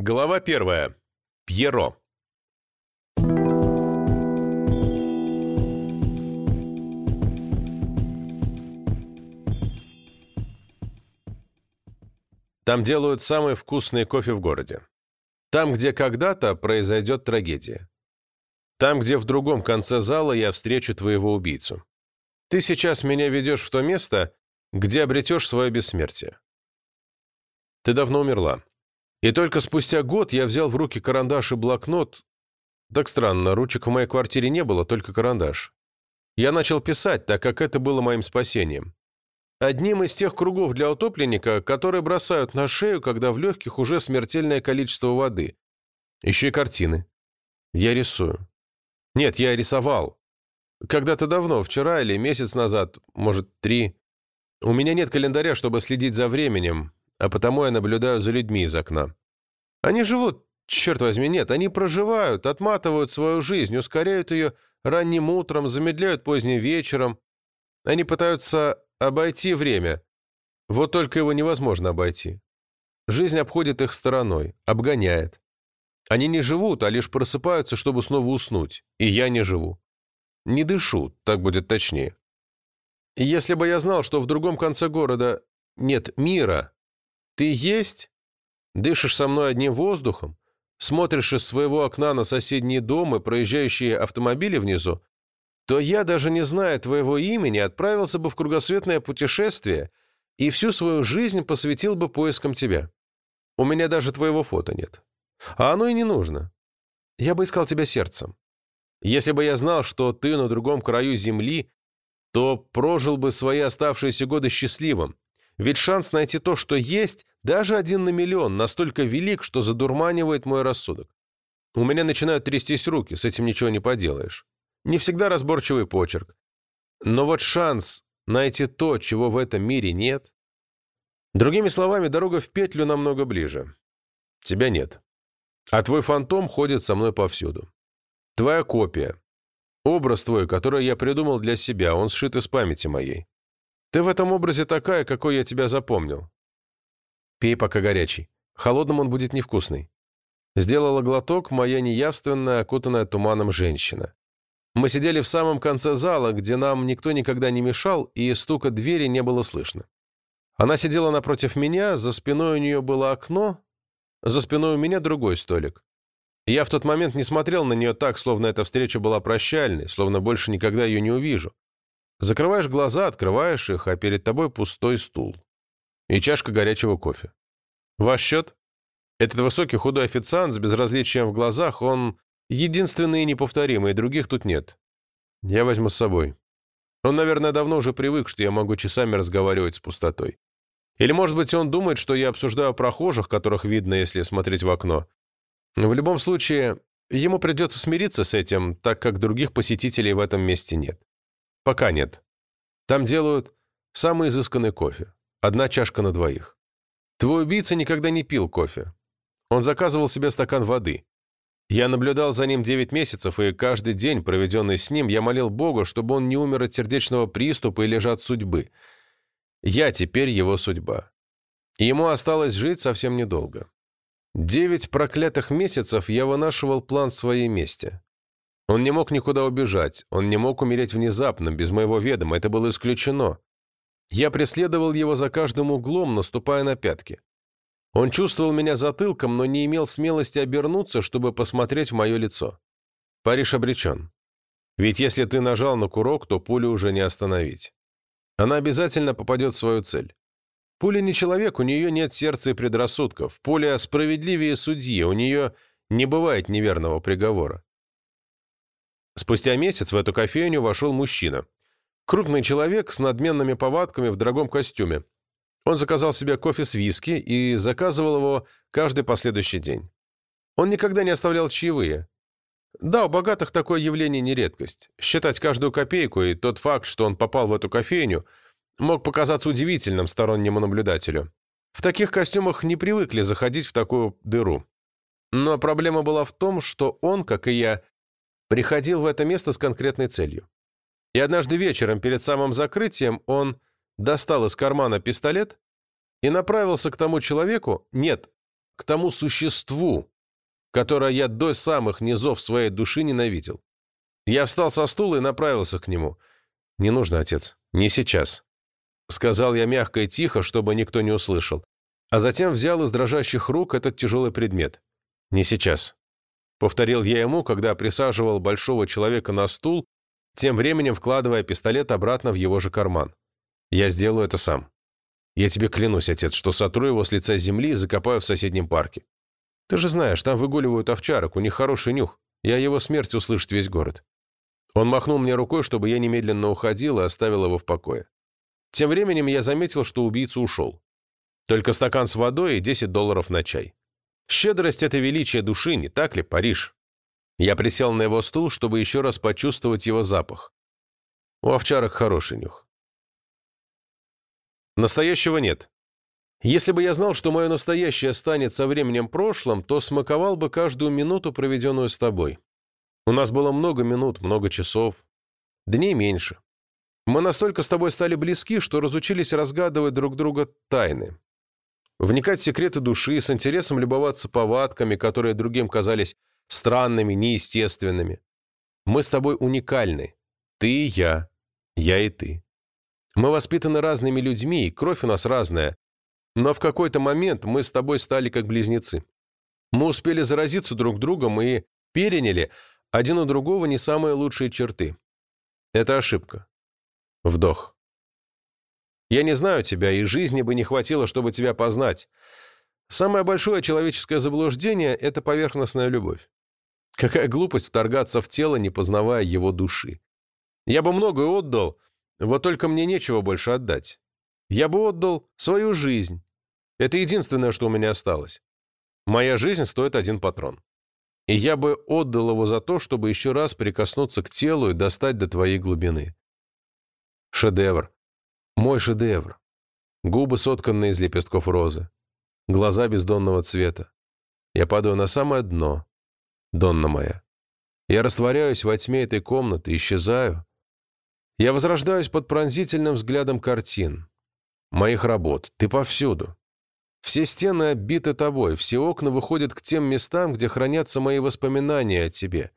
Глава первая. Пьеро. Там делают самый вкусный кофе в городе. Там, где когда-то произойдет трагедия. Там, где в другом конце зала я встречу твоего убийцу. Ты сейчас меня ведешь в то место, где обретешь свое бессмертие. Ты давно умерла. И только спустя год я взял в руки карандаш и блокнот. Так странно, ручек в моей квартире не было, только карандаш. Я начал писать, так как это было моим спасением. Одним из тех кругов для утопленника, которые бросают на шею, когда в легких уже смертельное количество воды. Еще и картины. Я рисую. Нет, я рисовал. Когда-то давно, вчера или месяц назад, может, три. У меня нет календаря, чтобы следить за временем, а потому я наблюдаю за людьми из окна. Они живут, черт возьми, нет, они проживают, отматывают свою жизнь, ускоряют ее ранним утром, замедляют поздним вечером. Они пытаются обойти время. Вот только его невозможно обойти. Жизнь обходит их стороной, обгоняет. Они не живут, а лишь просыпаются, чтобы снова уснуть. И я не живу. Не дышу, так будет точнее. Если бы я знал, что в другом конце города нет мира, ты есть, дышишь со мной одним воздухом, смотришь из своего окна на соседние дома, проезжающие автомобили внизу, то я, даже не зная твоего имени, отправился бы в кругосветное путешествие и всю свою жизнь посвятил бы поискам тебя. У меня даже твоего фото нет. А оно и не нужно. Я бы искал тебя сердцем. Если бы я знал, что ты на другом краю земли, то прожил бы свои оставшиеся годы счастливым, ведь шанс найти то, что есть, даже один на миллион, настолько велик, что задурманивает мой рассудок. У меня начинают трястись руки, с этим ничего не поделаешь. Не всегда разборчивый почерк. Но вот шанс найти то, чего в этом мире нет... Другими словами, дорога в петлю намного ближе. Тебя нет. А твой фантом ходит со мной повсюду. Твоя копия. Образ твой, который я придумал для себя, он сшит из памяти моей. Ты в этом образе такая, какой я тебя запомнил. Пей пока горячий. Холодным он будет невкусный. Сделала глоток моя неявственная, окутанная туманом женщина. Мы сидели в самом конце зала, где нам никто никогда не мешал, и стука двери не было слышно. Она сидела напротив меня, за спиной у нее было окно, за спиной у меня другой столик. Я в тот момент не смотрел на нее так, словно эта встреча была прощальной, словно больше никогда ее не увижу. Закрываешь глаза, открываешь их, а перед тобой пустой стул. И чашка горячего кофе. Ваш счет? Этот высокий худой официант с безразличием в глазах, он единственный и неповторимый, других тут нет. Я возьму с собой. Он, наверное, давно уже привык, что я могу часами разговаривать с пустотой. Или, может быть, он думает, что я обсуждаю прохожих, которых видно, если смотреть в окно. В любом случае, ему придется смириться с этим, так как других посетителей в этом месте нет. Пока нет. Там делают самый изысканный кофе. Одна чашка на двоих. Твой убийца никогда не пил кофе. Он заказывал себе стакан воды. Я наблюдал за ним 9 месяцев, и каждый день, проведенный с ним, я молил Бога, чтобы он не умер от сердечного приступа или же от судьбы. Я теперь его судьба. И ему осталось жить совсем недолго. Девять проклятых месяцев я вынашивал план своей мести. Он не мог никуда убежать, он не мог умереть внезапно, без моего ведома, это было исключено. Я преследовал его за каждым углом, наступая на пятки. Он чувствовал меня затылком, но не имел смелости обернуться, чтобы посмотреть в мое лицо. Париж обречен. Ведь если ты нажал на курок, то пулю уже не остановить. Она обязательно попадет в свою цель. Пуля не человек, у нее нет сердца и предрассудков. Пуля справедливее судьи, у нее не бывает неверного приговора. Спустя месяц в эту кофейню вошел мужчина. Крупный человек с надменными повадками в дорогом костюме. Он заказал себе кофе с виски и заказывал его каждый последующий день. Он никогда не оставлял чаевые. Да, у богатых такое явление не редкость. Считать каждую копейку и тот факт, что он попал в эту кофейню, мог показаться удивительным стороннему наблюдателю. В таких костюмах не привыкли заходить в такую дыру. Но проблема была в том, что он, как и я, приходил в это место с конкретной целью. И однажды вечером, перед самым закрытием, он достал из кармана пистолет и направился к тому человеку, нет, к тому существу, которое я до самых низов своей души ненавидел. Я встал со стула и направился к нему. «Не нужно, отец, не сейчас», — сказал я мягко и тихо, чтобы никто не услышал, а затем взял из дрожащих рук этот тяжелый предмет. «Не сейчас», — повторил я ему, когда присаживал большого человека на стул, тем временем вкладывая пистолет обратно в его же карман. «Я сделаю это сам. Я тебе клянусь, отец, что сотру его с лица земли и закопаю в соседнем парке. Ты же знаешь, там выгуливают овчарок, у них хороший нюх. Я его смерть услышит весь город». Он махнул мне рукой, чтобы я немедленно уходил и оставил его в покое. Тем временем я заметил, что убийца ушел. Только стакан с водой и 10 долларов на чай. Щедрость — это величие души, не так ли, Париж? Я присел на его стул, чтобы еще раз почувствовать его запах. У овчарок хороший нюх. Настоящего нет. Если бы я знал, что мое настоящее станет со временем прошлым, то смаковал бы каждую минуту, проведенную с тобой. У нас было много минут, много часов. Дней меньше. Мы настолько с тобой стали близки, что разучились разгадывать друг друга тайны. Вникать в секреты души, с интересом любоваться повадками, которые другим казались странными, неестественными. Мы с тобой уникальны. Ты и я. Я и ты. Мы воспитаны разными людьми, и кровь у нас разная. Но в какой-то момент мы с тобой стали как близнецы. Мы успели заразиться друг другом и переняли один у другого не самые лучшие черты. Это ошибка. Вдох. Я не знаю тебя, и жизни бы не хватило, чтобы тебя познать. Самое большое человеческое заблуждение — это поверхностная любовь. Какая глупость вторгаться в тело, не познавая его души. Я бы многое отдал, вот только мне нечего больше отдать. Я бы отдал свою жизнь. Это единственное, что у меня осталось. Моя жизнь стоит один патрон и я бы отдал его за то, чтобы еще раз прикоснуться к телу и достать до твоей глубины. Шедевр. Мой шедевр. Губы, сотканные из лепестков розы. Глаза бездонного цвета. Я падаю на самое дно. Донна моя. Я растворяюсь во тьме этой комнаты, исчезаю. Я возрождаюсь под пронзительным взглядом картин. Моих работ. Ты повсюду. Все стены оббиты тобой, все окна выходят к тем местам, где хранятся мои воспоминания о тебе,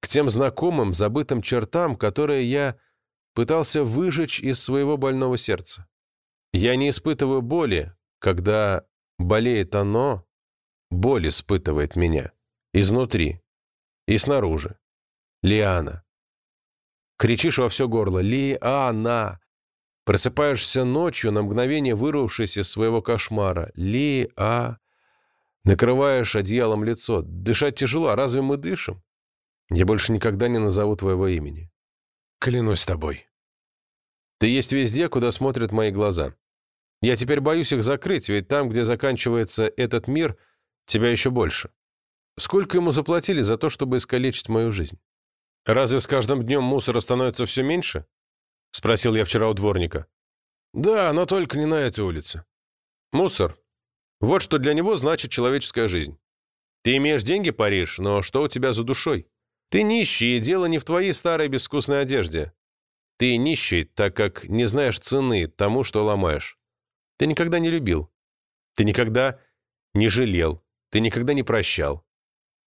к тем знакомым, забытым чертам, которые я пытался выжечь из своего больного сердца. Я не испытываю боли, когда болеет оно, боль испытывает меня. Изнутри и снаружи. Лиана. Кричишь во все горло «Лиана!» Просыпаешься ночью, на мгновение вырвавшись из своего кошмара. Ли, а... Накрываешь одеялом лицо. Дышать тяжело, а разве мы дышим? Я больше никогда не назову твоего имени. Клянусь тобой. Ты есть везде, куда смотрят мои глаза. Я теперь боюсь их закрыть, ведь там, где заканчивается этот мир, тебя еще больше. Сколько ему заплатили за то, чтобы искалечить мою жизнь? Разве с каждым днем мусора становится все меньше? — спросил я вчера у дворника. «Да, но только не на этой улице». «Мусор. Вот что для него значит человеческая жизнь. Ты имеешь деньги, Париж, но что у тебя за душой? Ты нищий, и дело не в твоей старой безвкусной одежде. Ты нищий, так как не знаешь цены тому, что ломаешь. Ты никогда не любил. Ты никогда не жалел. Ты никогда не прощал.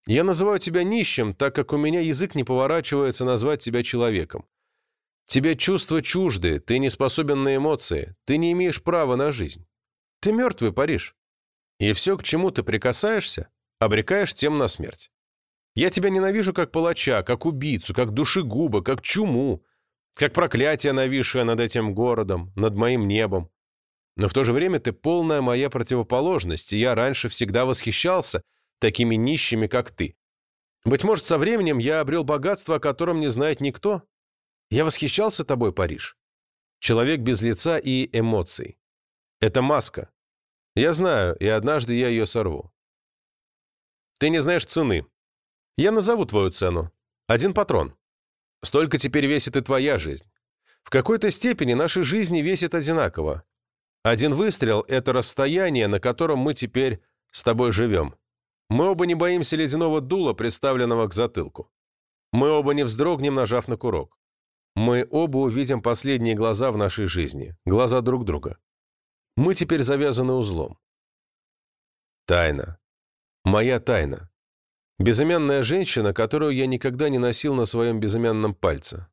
Я называю тебя нищим, так как у меня язык не поворачивается назвать тебя человеком. Тебе чувства чужды, ты не способен на эмоции, ты не имеешь права на жизнь. Ты мертвый, Париж. И все, к чему ты прикасаешься, обрекаешь тем на смерть. Я тебя ненавижу как палача, как убийцу, как душегуба, как чуму, как проклятие, нависшее над этим городом, над моим небом. Но в то же время ты полная моя противоположность, и я раньше всегда восхищался такими нищими, как ты. Быть может, со временем я обрел богатство, о котором не знает никто, я восхищался тобой, Париж. Человек без лица и эмоций. Это маска. Я знаю, и однажды я ее сорву. Ты не знаешь цены. Я назову твою цену. Один патрон. Столько теперь весит и твоя жизнь. В какой-то степени наши жизни весят одинаково. Один выстрел — это расстояние, на котором мы теперь с тобой живем. Мы оба не боимся ледяного дула, приставленного к затылку. Мы оба не вздрогнем, нажав на курок. Мы оба увидим последние глаза в нашей жизни, глаза друг друга. Мы теперь завязаны узлом. Тайна. Моя тайна. Безымянная женщина, которую я никогда не носил на своем безымянном пальце.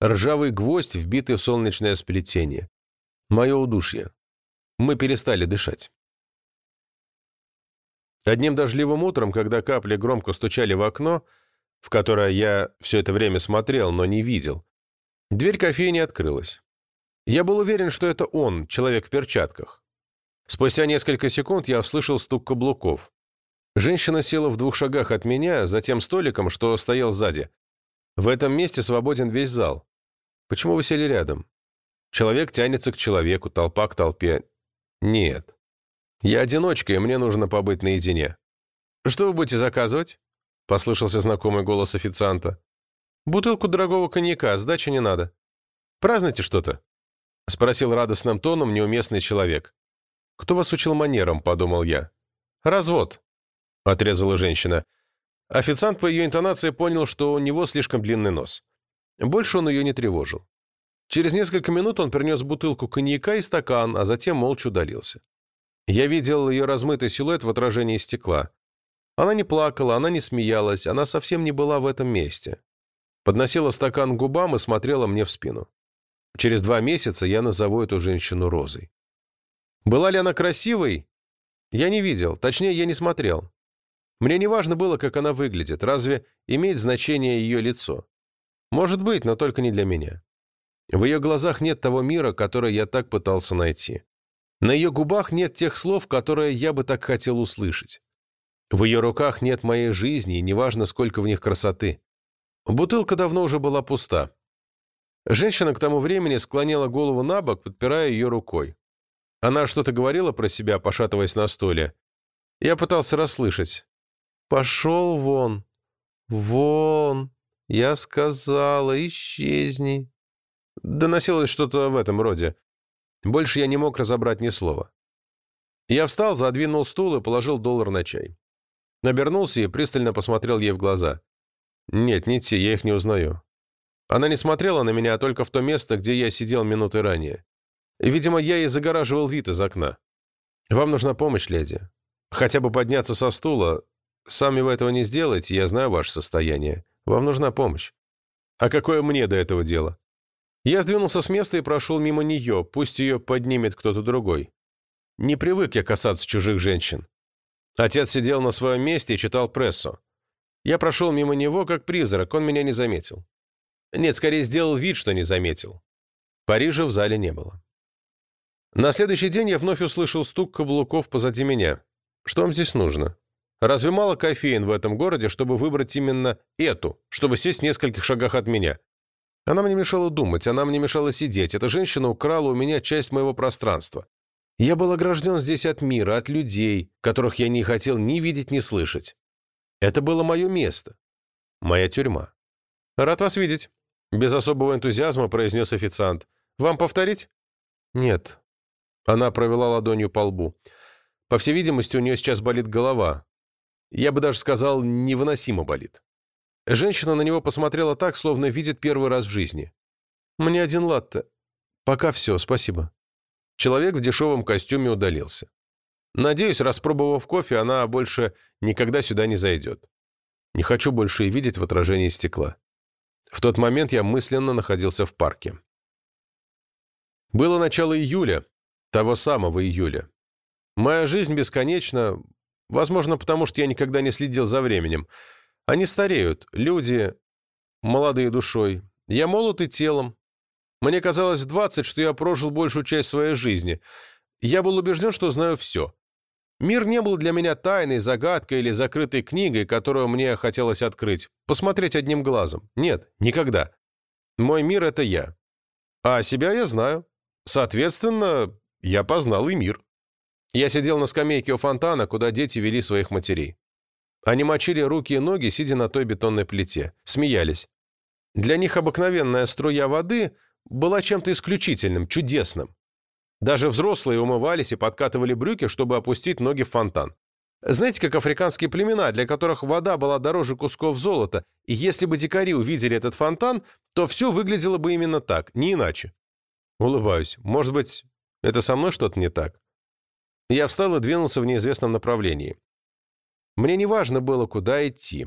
Ржавый гвоздь, вбитый в солнечное сплетение. Мое удушье. Мы перестали дышать. Одним дождливым утром, когда капли громко стучали в окно, в которое я все это время смотрел, но не видел, дверь кофейни открылась. Я был уверен, что это он, человек в перчатках. Спустя несколько секунд я услышал стук каблуков. Женщина села в двух шагах от меня, за тем столиком, что стоял сзади. В этом месте свободен весь зал. Почему вы сели рядом? Человек тянется к человеку, толпа к толпе. Нет. Я одиночка, и мне нужно побыть наедине. Что вы будете заказывать? Послышался знакомый голос официанта. Бутылку дорогого коньяка, сдачи не надо. Празднуйте что-то? Спросил радостным тоном неуместный человек. Кто вас учил манерам, подумал я. Развод отрезала женщина. Официант по ее интонации понял, что у него слишком длинный нос. Больше он ее не тревожил. Через несколько минут он принес бутылку коньяка и стакан, а затем молча удалился. Я видел ее размытый силуэт в отражении стекла. Она не плакала, она не смеялась, она совсем не была в этом месте. Подносила стакан к губам и смотрела мне в спину. Через два месяца я назову эту женщину Розой. Была ли она красивой? Я не видел, точнее, я не смотрел. Мне не важно было, как она выглядит, разве имеет значение ее лицо? Может быть, но только не для меня. В ее глазах нет того мира, который я так пытался найти. На ее губах нет тех слов, которые я бы так хотел услышать. В ее руках нет моей жизни, и неважно, сколько в них красоты. Бутылка давно уже была пуста. Женщина к тому времени склонила голову на бок, подпирая ее рукой. Она что-то говорила про себя, пошатываясь на стуле. Я пытался расслышать. Пошел вон. Вон. Я сказала, исчезни. Доносилось что-то в этом роде. Больше я не мог разобрать ни слова. Я встал, задвинул стул и положил доллар на чай. Набернулся и пристально посмотрел ей в глаза. Нет, не те, я их не узнаю. Она не смотрела на меня, а только в то место, где я сидел минуты ранее. Видимо, я ей загораживал вид из окна. Вам нужна помощь, леди. Хотя бы подняться со стула, Сами вы этого не сделаете, я знаю ваше состояние. Вам нужна помощь. А какое мне до этого дело? Я сдвинулся с места и прошел мимо нее, пусть ее поднимет кто-то другой. Не привык я касаться чужих женщин. Отец сидел на своем месте и читал прессу. Я прошел мимо него, как призрак, он меня не заметил. Нет, скорее сделал вид, что не заметил. Парижа в зале не было. На следующий день я вновь услышал стук каблуков позади меня. Что вам здесь нужно? Разве мало кофеин в этом городе, чтобы выбрать именно эту, чтобы сесть в нескольких шагах от меня? Она мне мешала думать, она мне мешала сидеть. Эта женщина украла у меня часть моего пространства. Я был огражден здесь от мира, от людей, которых я не хотел ни видеть, ни слышать. Это было мое место. Моя тюрьма. «Рад вас видеть», — без особого энтузиазма произнес официант. «Вам повторить?» «Нет». Она провела ладонью по лбу. По всей видимости, у нее сейчас болит голова. Я бы даже сказал, невыносимо болит. Женщина на него посмотрела так, словно видит первый раз в жизни. «Мне один латте. Пока все, спасибо». Человек в дешевом костюме удалился. Надеюсь, распробовав кофе, она больше никогда сюда не зайдет. Не хочу больше и видеть в отражении стекла. В тот момент я мысленно находился в парке. Было начало июля, того самого июля. Моя жизнь бесконечна, Возможно, потому что я никогда не следил за временем. Они стареют, люди, молодые душой. Я молод и телом. Мне казалось в 20, что я прожил большую часть своей жизни. Я был убежден, что знаю все. Мир не был для меня тайной, загадкой или закрытой книгой, которую мне хотелось открыть, посмотреть одним глазом. Нет, никогда. Мой мир — это я. А себя я знаю. Соответственно, я познал и мир. Я сидел на скамейке у фонтана, куда дети вели своих матерей. Они мочили руки и ноги, сидя на той бетонной плите. Смеялись. Для них обыкновенная струя воды была чем-то исключительным, чудесным. Даже взрослые умывались и подкатывали брюки, чтобы опустить ноги в фонтан. Знаете, как африканские племена, для которых вода была дороже кусков золота, и если бы дикари увидели этот фонтан, то все выглядело бы именно так, не иначе. Улыбаюсь. Может быть, это со мной что-то не так? Я встал и двинулся в неизвестном направлении. Мне не важно было, куда идти.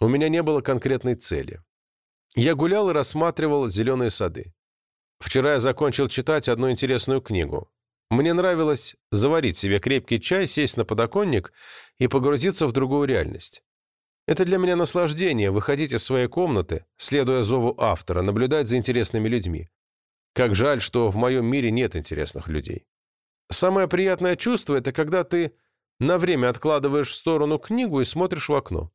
У меня не было конкретной цели. Я гулял и рассматривал зеленые сады. Вчера я закончил читать одну интересную книгу. Мне нравилось заварить себе крепкий чай, сесть на подоконник и погрузиться в другую реальность. Это для меня наслаждение – выходить из своей комнаты, следуя зову автора, наблюдать за интересными людьми. Как жаль, что в моем мире нет интересных людей. Самое приятное чувство – это когда ты на время откладываешь в сторону книгу и смотришь в окно.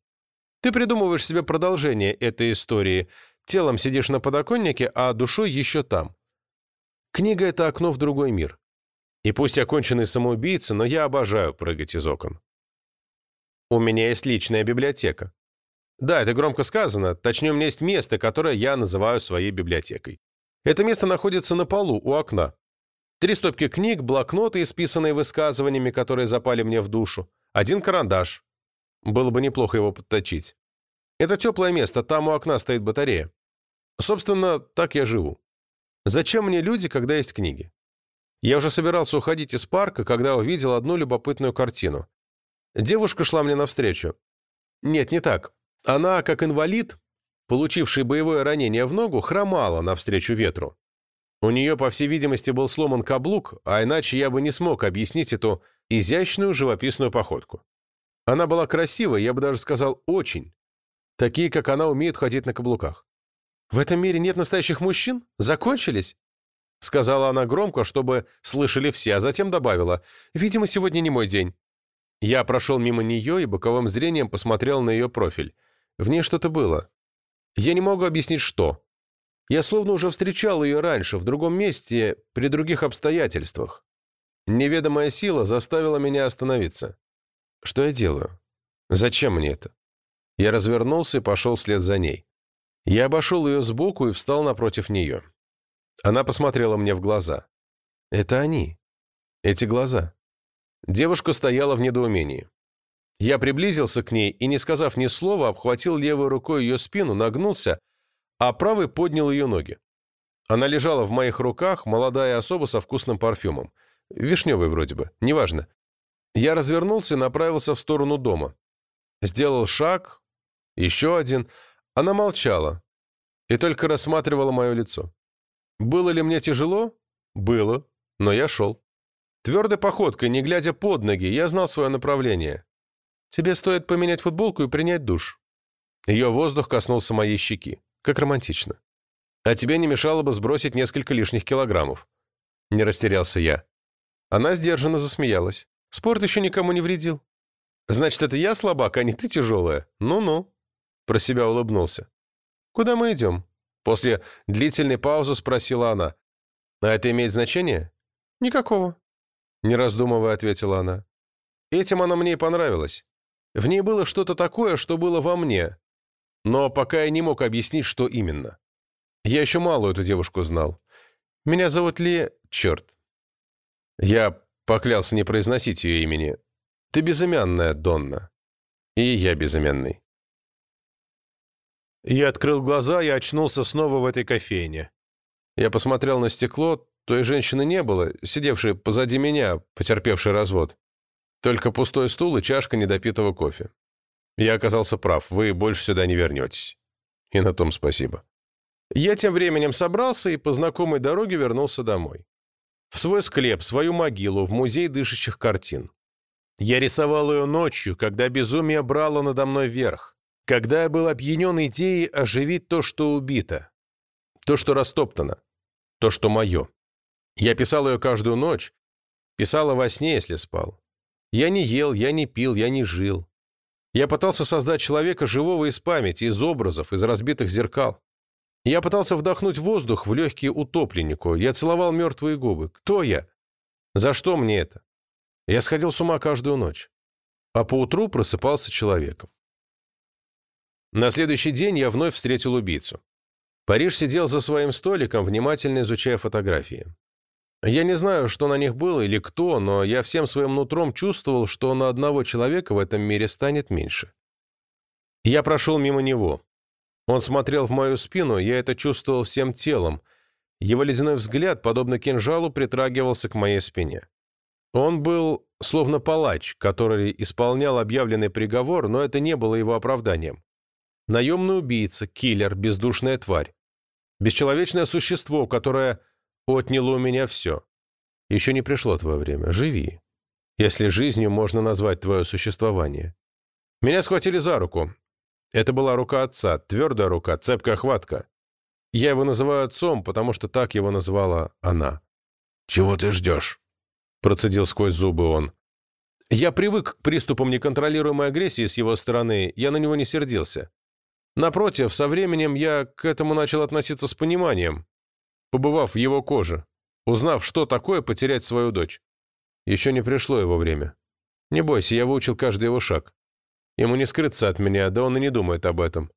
Ты придумываешь себе продолжение этой истории. Телом сидишь на подоконнике, а душой еще там. Книга – это окно в другой мир. И пусть я конченый самоубийца, но я обожаю прыгать из окон. У меня есть личная библиотека. Да, это громко сказано, точнее, у меня есть место, которое я называю своей библиотекой. Это место находится на полу, у окна. Три стопки книг, блокноты, исписанные высказываниями, которые запали мне в душу. Один карандаш. Было бы неплохо его подточить. Это теплое место, там у окна стоит батарея. Собственно, так я живу. Зачем мне люди, когда есть книги? Я уже собирался уходить из парка, когда увидел одну любопытную картину. Девушка шла мне навстречу. Нет, не так. Она, как инвалид, получивший боевое ранение в ногу, хромала навстречу ветру. У нее, по всей видимости, был сломан каблук, а иначе я бы не смог объяснить эту изящную живописную походку. Она была красивой, я бы даже сказал, очень. Такие, как она, умеют ходить на каблуках. «В этом мире нет настоящих мужчин? Закончились?» Сказала она громко, чтобы слышали все, а затем добавила, «Видимо, сегодня не мой день». Я прошел мимо нее и боковым зрением посмотрел на ее профиль. В ней что-то было. Я не могу объяснить, что. Я словно уже встречал ее раньше, в другом месте, при других обстоятельствах. Неведомая сила заставила меня остановиться. Что я делаю? Зачем мне это? Я развернулся и пошел вслед за ней. Я обошел ее сбоку и встал напротив нее. Она посмотрела мне в глаза. Это они. Эти глаза. Девушка стояла в недоумении. Я приблизился к ней и, не сказав ни слова, обхватил левой рукой ее спину, нагнулся, а правый поднял ее ноги. Она лежала в моих руках, молодая особа со вкусным парфюмом. Вишневый вроде бы, неважно. Я развернулся и направился в сторону дома. Сделал шаг, еще один. Она молчала и только рассматривала мое лицо. Было ли мне тяжело? Было, но я шел. Твердой походкой, не глядя под ноги, я знал свое направление. Тебе стоит поменять футболку и принять душ. Ее воздух коснулся моей щеки. Как романтично. А тебе не мешало бы сбросить несколько лишних килограммов. Не растерялся я. Она сдержанно засмеялась. Спорт еще никому не вредил. Значит, это я слабак, а не ты тяжелая? Ну-ну. Про себя улыбнулся. Куда мы идем? После длительной паузы спросила она. А это имеет значение? Никакого. Не раздумывая, ответила она. Этим она мне и понравилась. В ней было что-то такое, что было во мне. Но пока я не мог объяснить, что именно. Я еще мало эту девушку знал. Меня зовут Ли... Черт. Я поклялся не произносить ее имени. Ты безымянная, Донна. И я безымянный. Я открыл глаза и очнулся снова в этой кофейне. Я посмотрел на стекло, той женщины не было, сидевшей позади меня, потерпевшей развод. Только пустой стул и чашка недопитого кофе. Я оказался прав, вы больше сюда не вернетесь. И на том спасибо. Я тем временем собрался и по знакомой дороге вернулся домой. В свой склеп, свою могилу, в музей дышащих картин. Я рисовал ее ночью, когда безумие брало надо мной верх, когда я был опьянен идеей оживить то, что убито, то, что растоптано, то, что мое. Я писал ее каждую ночь, писала во сне, если спал. Я не ел, я не пил, я не жил. Я пытался создать человека живого из памяти, из образов, из разбитых зеркал. Я пытался вдохнуть воздух в легкие утопленнику. Я целовал мертвые губы. Кто я? За что мне это? Я сходил с ума каждую ночь. А поутру просыпался человеком. На следующий день я вновь встретил убийцу. Париж сидел за своим столиком, внимательно изучая фотографии. Я не знаю, что на них было или кто, но я всем своим нутром чувствовал, что на одного человека в этом мире станет меньше. Я прошел мимо него. Он смотрел в мою спину, я это чувствовал всем телом. Его ледяной взгляд, подобно кинжалу, притрагивался к моей спине. Он был словно палач, который исполнял объявленный приговор, но это не было его оправданием. Наемный убийца, киллер, бездушная тварь. Бесчеловечное существо, которое отняло у меня все. Еще не пришло твое время. Живи. Если жизнью можно назвать твое существование. Меня схватили за руку. Это была рука отца, твердая рука, цепкая хватка. Я его называю отцом, потому что так его называла она. «Чего ты ждешь?» – процедил сквозь зубы он. Я привык к приступам неконтролируемой агрессии с его стороны, я на него не сердился. Напротив, со временем я к этому начал относиться с пониманием, побывав в его коже, узнав, что такое потерять свою дочь. Еще не пришло его время. Не бойся, я выучил каждый его шаг. Ему не скрыться от меня, да он и не думает об этом.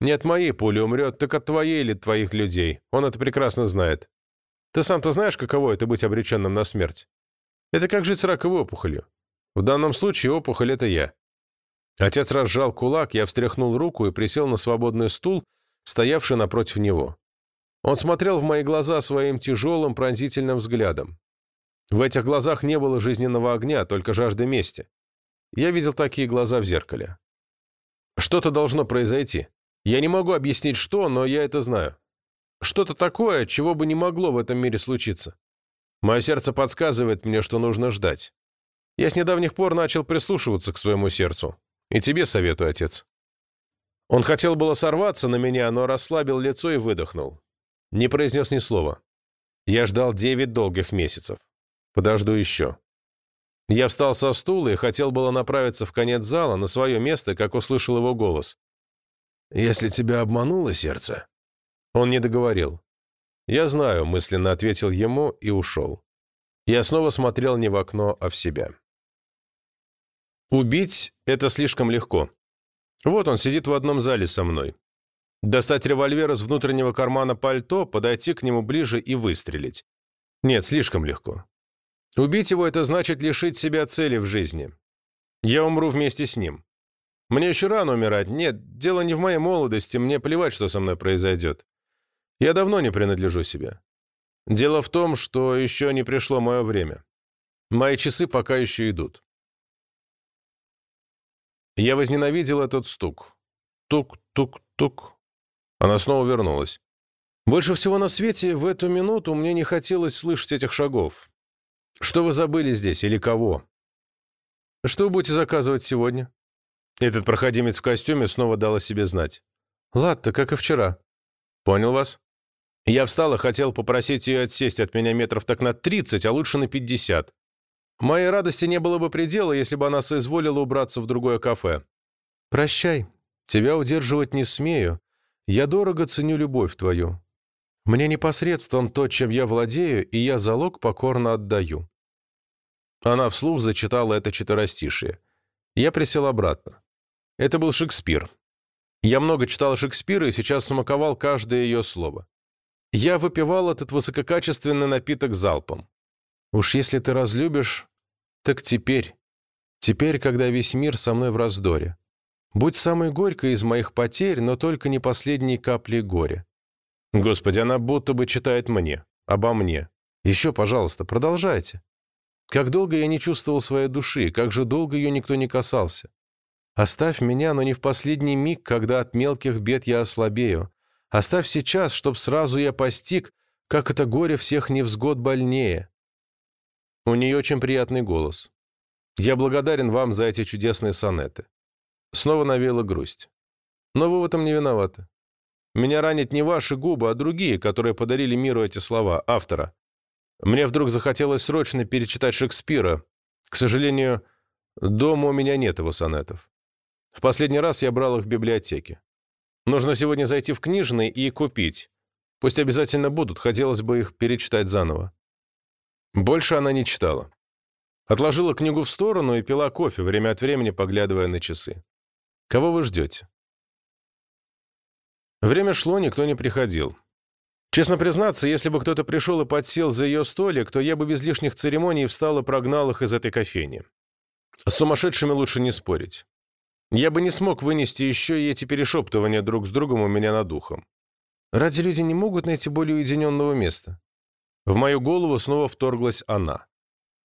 Не от моей пули умрет, так от твоей или твоих людей. Он это прекрасно знает. Ты сам-то знаешь, каково это быть обреченным на смерть? Это как жить с раковой опухолью. В данном случае опухоль — это я. Отец разжал кулак, я встряхнул руку и присел на свободный стул, стоявший напротив него. Он смотрел в мои глаза своим тяжелым пронзительным взглядом. В этих глазах не было жизненного огня, только жажды мести. Я видел такие глаза в зеркале. Что-то должно произойти. Я не могу объяснить, что, но я это знаю. Что-то такое, чего бы не могло в этом мире случиться. Мое сердце подсказывает мне, что нужно ждать. Я с недавних пор начал прислушиваться к своему сердцу. И тебе советую, отец. Он хотел было сорваться на меня, но расслабил лицо и выдохнул. Не произнес ни слова. Я ждал девять долгих месяцев. Подожду еще. Я встал со стула и хотел было направиться в конец зала, на свое место, как услышал его голос. «Если тебя обмануло сердце...» Он не договорил. «Я знаю», — мысленно ответил ему и ушел. Я снова смотрел не в окно, а в себя. Убить — это слишком легко. Вот он сидит в одном зале со мной. Достать револьвер из внутреннего кармана пальто, подойти к нему ближе и выстрелить. Нет, слишком легко. Убить его — это значит лишить себя цели в жизни. Я умру вместе с ним. Мне еще рано умирать. Нет, дело не в моей молодости, мне плевать, что со мной произойдет. Я давно не принадлежу себе. Дело в том, что еще не пришло мое время. Мои часы пока еще идут. Я возненавидел этот стук. Тук-тук-тук. Она снова вернулась. Больше всего на свете в эту минуту мне не хотелось слышать этих шагов. Что вы забыли здесь или кого? Что вы будете заказывать сегодня? Этот проходимец в костюме снова дал о себе знать. Ладно, как и вчера. Понял вас? Я встал и хотел попросить ее отсесть от меня метров так на 30, а лучше на 50. Моей радости не было бы предела, если бы она соизволила убраться в другое кафе. «Прощай. Тебя удерживать не смею. Я дорого ценю любовь твою. Мне непосредством то, чем я владею, и я залог покорно отдаю». Она вслух зачитала это четверостишие. Я присел обратно. Это был Шекспир. Я много читал Шекспира и сейчас смаковал каждое ее слово. Я выпивал этот высококачественный напиток залпом. Уж если ты разлюбишь, так теперь. Теперь, когда весь мир со мной в раздоре. Будь самой горькой из моих потерь, но только не последней капли горя. Господи, она будто бы читает мне, обо мне. Еще, пожалуйста, продолжайте. Как долго я не чувствовал своей души, как же долго ее никто не касался. Оставь меня, но не в последний миг, когда от мелких бед я ослабею. Оставь сейчас, чтоб сразу я постиг, как это горе всех невзгод больнее. У нее очень приятный голос. Я благодарен вам за эти чудесные сонеты. Снова навела грусть. Но вы в этом не виноваты. Меня ранят не ваши губы, а другие, которые подарили миру эти слова, автора. Мне вдруг захотелось срочно перечитать Шекспира. К сожалению, дома у меня нет его сонетов. В последний раз я брал их в библиотеке. Нужно сегодня зайти в книжный и купить. Пусть обязательно будут, хотелось бы их перечитать заново. Больше она не читала. Отложила книгу в сторону и пила кофе, время от времени поглядывая на часы. Кого вы ждете? Время шло, никто не приходил. Честно признаться, если бы кто-то пришел и подсел за ее столик, то я бы без лишних церемоний встал и прогнал их из этой кофейни. С сумасшедшими лучше не спорить. Я бы не смог вынести еще и эти перешептывания друг с другом у меня над ухом. Ради люди не могут найти более уединенного места. В мою голову снова вторглась она.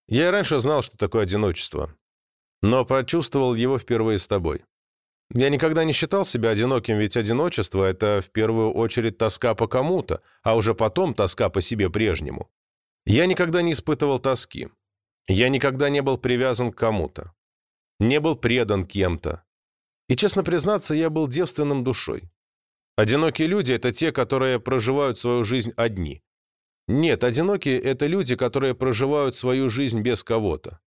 Я и раньше знал, что такое одиночество, но прочувствовал его впервые с тобой. Я никогда не считал себя одиноким, ведь одиночество — это в первую очередь тоска по кому-то, а уже потом тоска по себе прежнему. Я никогда не испытывал тоски. Я никогда не был привязан к кому-то. Не был предан кем-то. И, честно признаться, я был девственным душой. Одинокие люди — это те, которые проживают свою жизнь одни. Нет, одинокие — это люди, которые проживают свою жизнь без кого-то.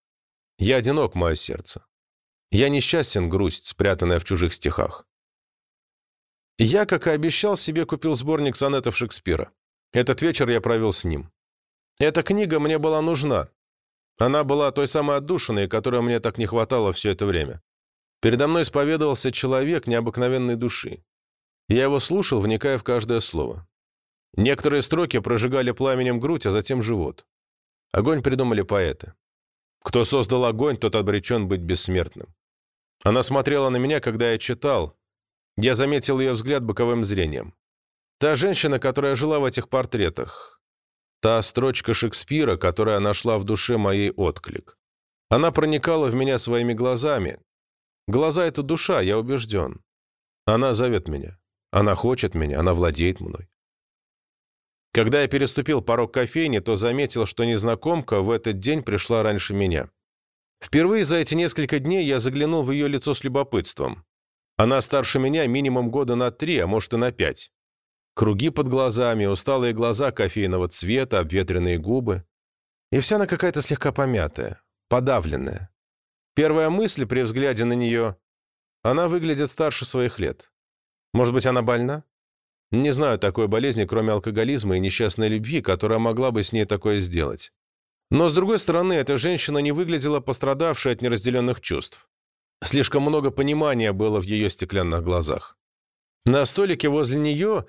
Я одинок, мое сердце. Я несчастен, грусть, спрятанная в чужих стихах. Я, как и обещал, себе купил сборник сонетов Шекспира. Этот вечер я провел с ним. Эта книга мне была нужна. Она была той самой отдушиной, которой мне так не хватало все это время. Передо мной исповедовался человек необыкновенной души. Я его слушал, вникая в каждое слово. Некоторые строки прожигали пламенем грудь, а затем живот. Огонь придумали поэты. Кто создал огонь, тот обречен быть бессмертным. Она смотрела на меня, когда я читал. Я заметил ее взгляд боковым зрением. Та женщина, которая жила в этих портретах. Та строчка Шекспира, которая нашла в душе моей отклик. Она проникала в меня своими глазами. Глаза — это душа, я убежден. Она зовет меня. Она хочет меня, она владеет мной. Когда я переступил порог кофейни, то заметил, что незнакомка в этот день пришла раньше меня. Впервые за эти несколько дней я заглянул в ее лицо с любопытством. Она старше меня минимум года на три, а может и на пять. Круги под глазами, усталые глаза кофейного цвета, обветренные губы. И вся она какая-то слегка помятая, подавленная. Первая мысль при взгляде на нее – она выглядит старше своих лет. Может быть, она больна? Не знаю такой болезни, кроме алкоголизма и несчастной любви, которая могла бы с ней такое сделать. Но, с другой стороны, эта женщина не выглядела пострадавшей от неразделенных чувств. Слишком много понимания было в ее стеклянных глазах. На столике возле нее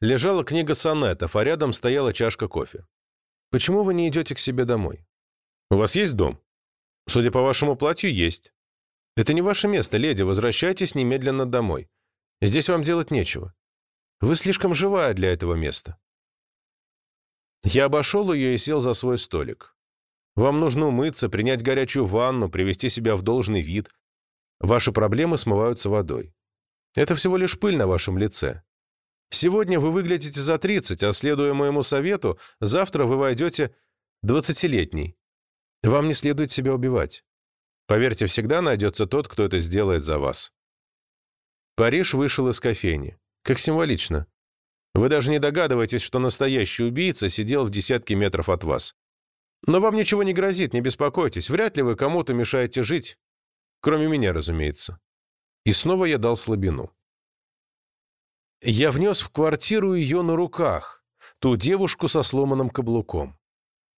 лежала книга сонетов, а рядом стояла чашка кофе. «Почему вы не идете к себе домой? У вас есть дом? Судя по вашему платью, есть. Это не ваше место, леди, возвращайтесь немедленно домой. Здесь вам делать нечего. Вы слишком живая для этого места». Я обошел ее и сел за свой столик. Вам нужно умыться, принять горячую ванну, привести себя в должный вид. Ваши проблемы смываются водой. Это всего лишь пыль на вашем лице. Сегодня вы выглядите за 30, а следуя моему совету, завтра вы войдете 20-летний. Вам не следует себя убивать. Поверьте, всегда найдется тот, кто это сделает за вас. Париж вышел из кофейни. Как символично. Вы даже не догадываетесь, что настоящий убийца сидел в десятке метров от вас. Но вам ничего не грозит, не беспокойтесь. Вряд ли вы кому-то мешаете жить. Кроме меня, разумеется. И снова я дал слабину. Я внес в квартиру ее на руках, ту девушку со сломанным каблуком.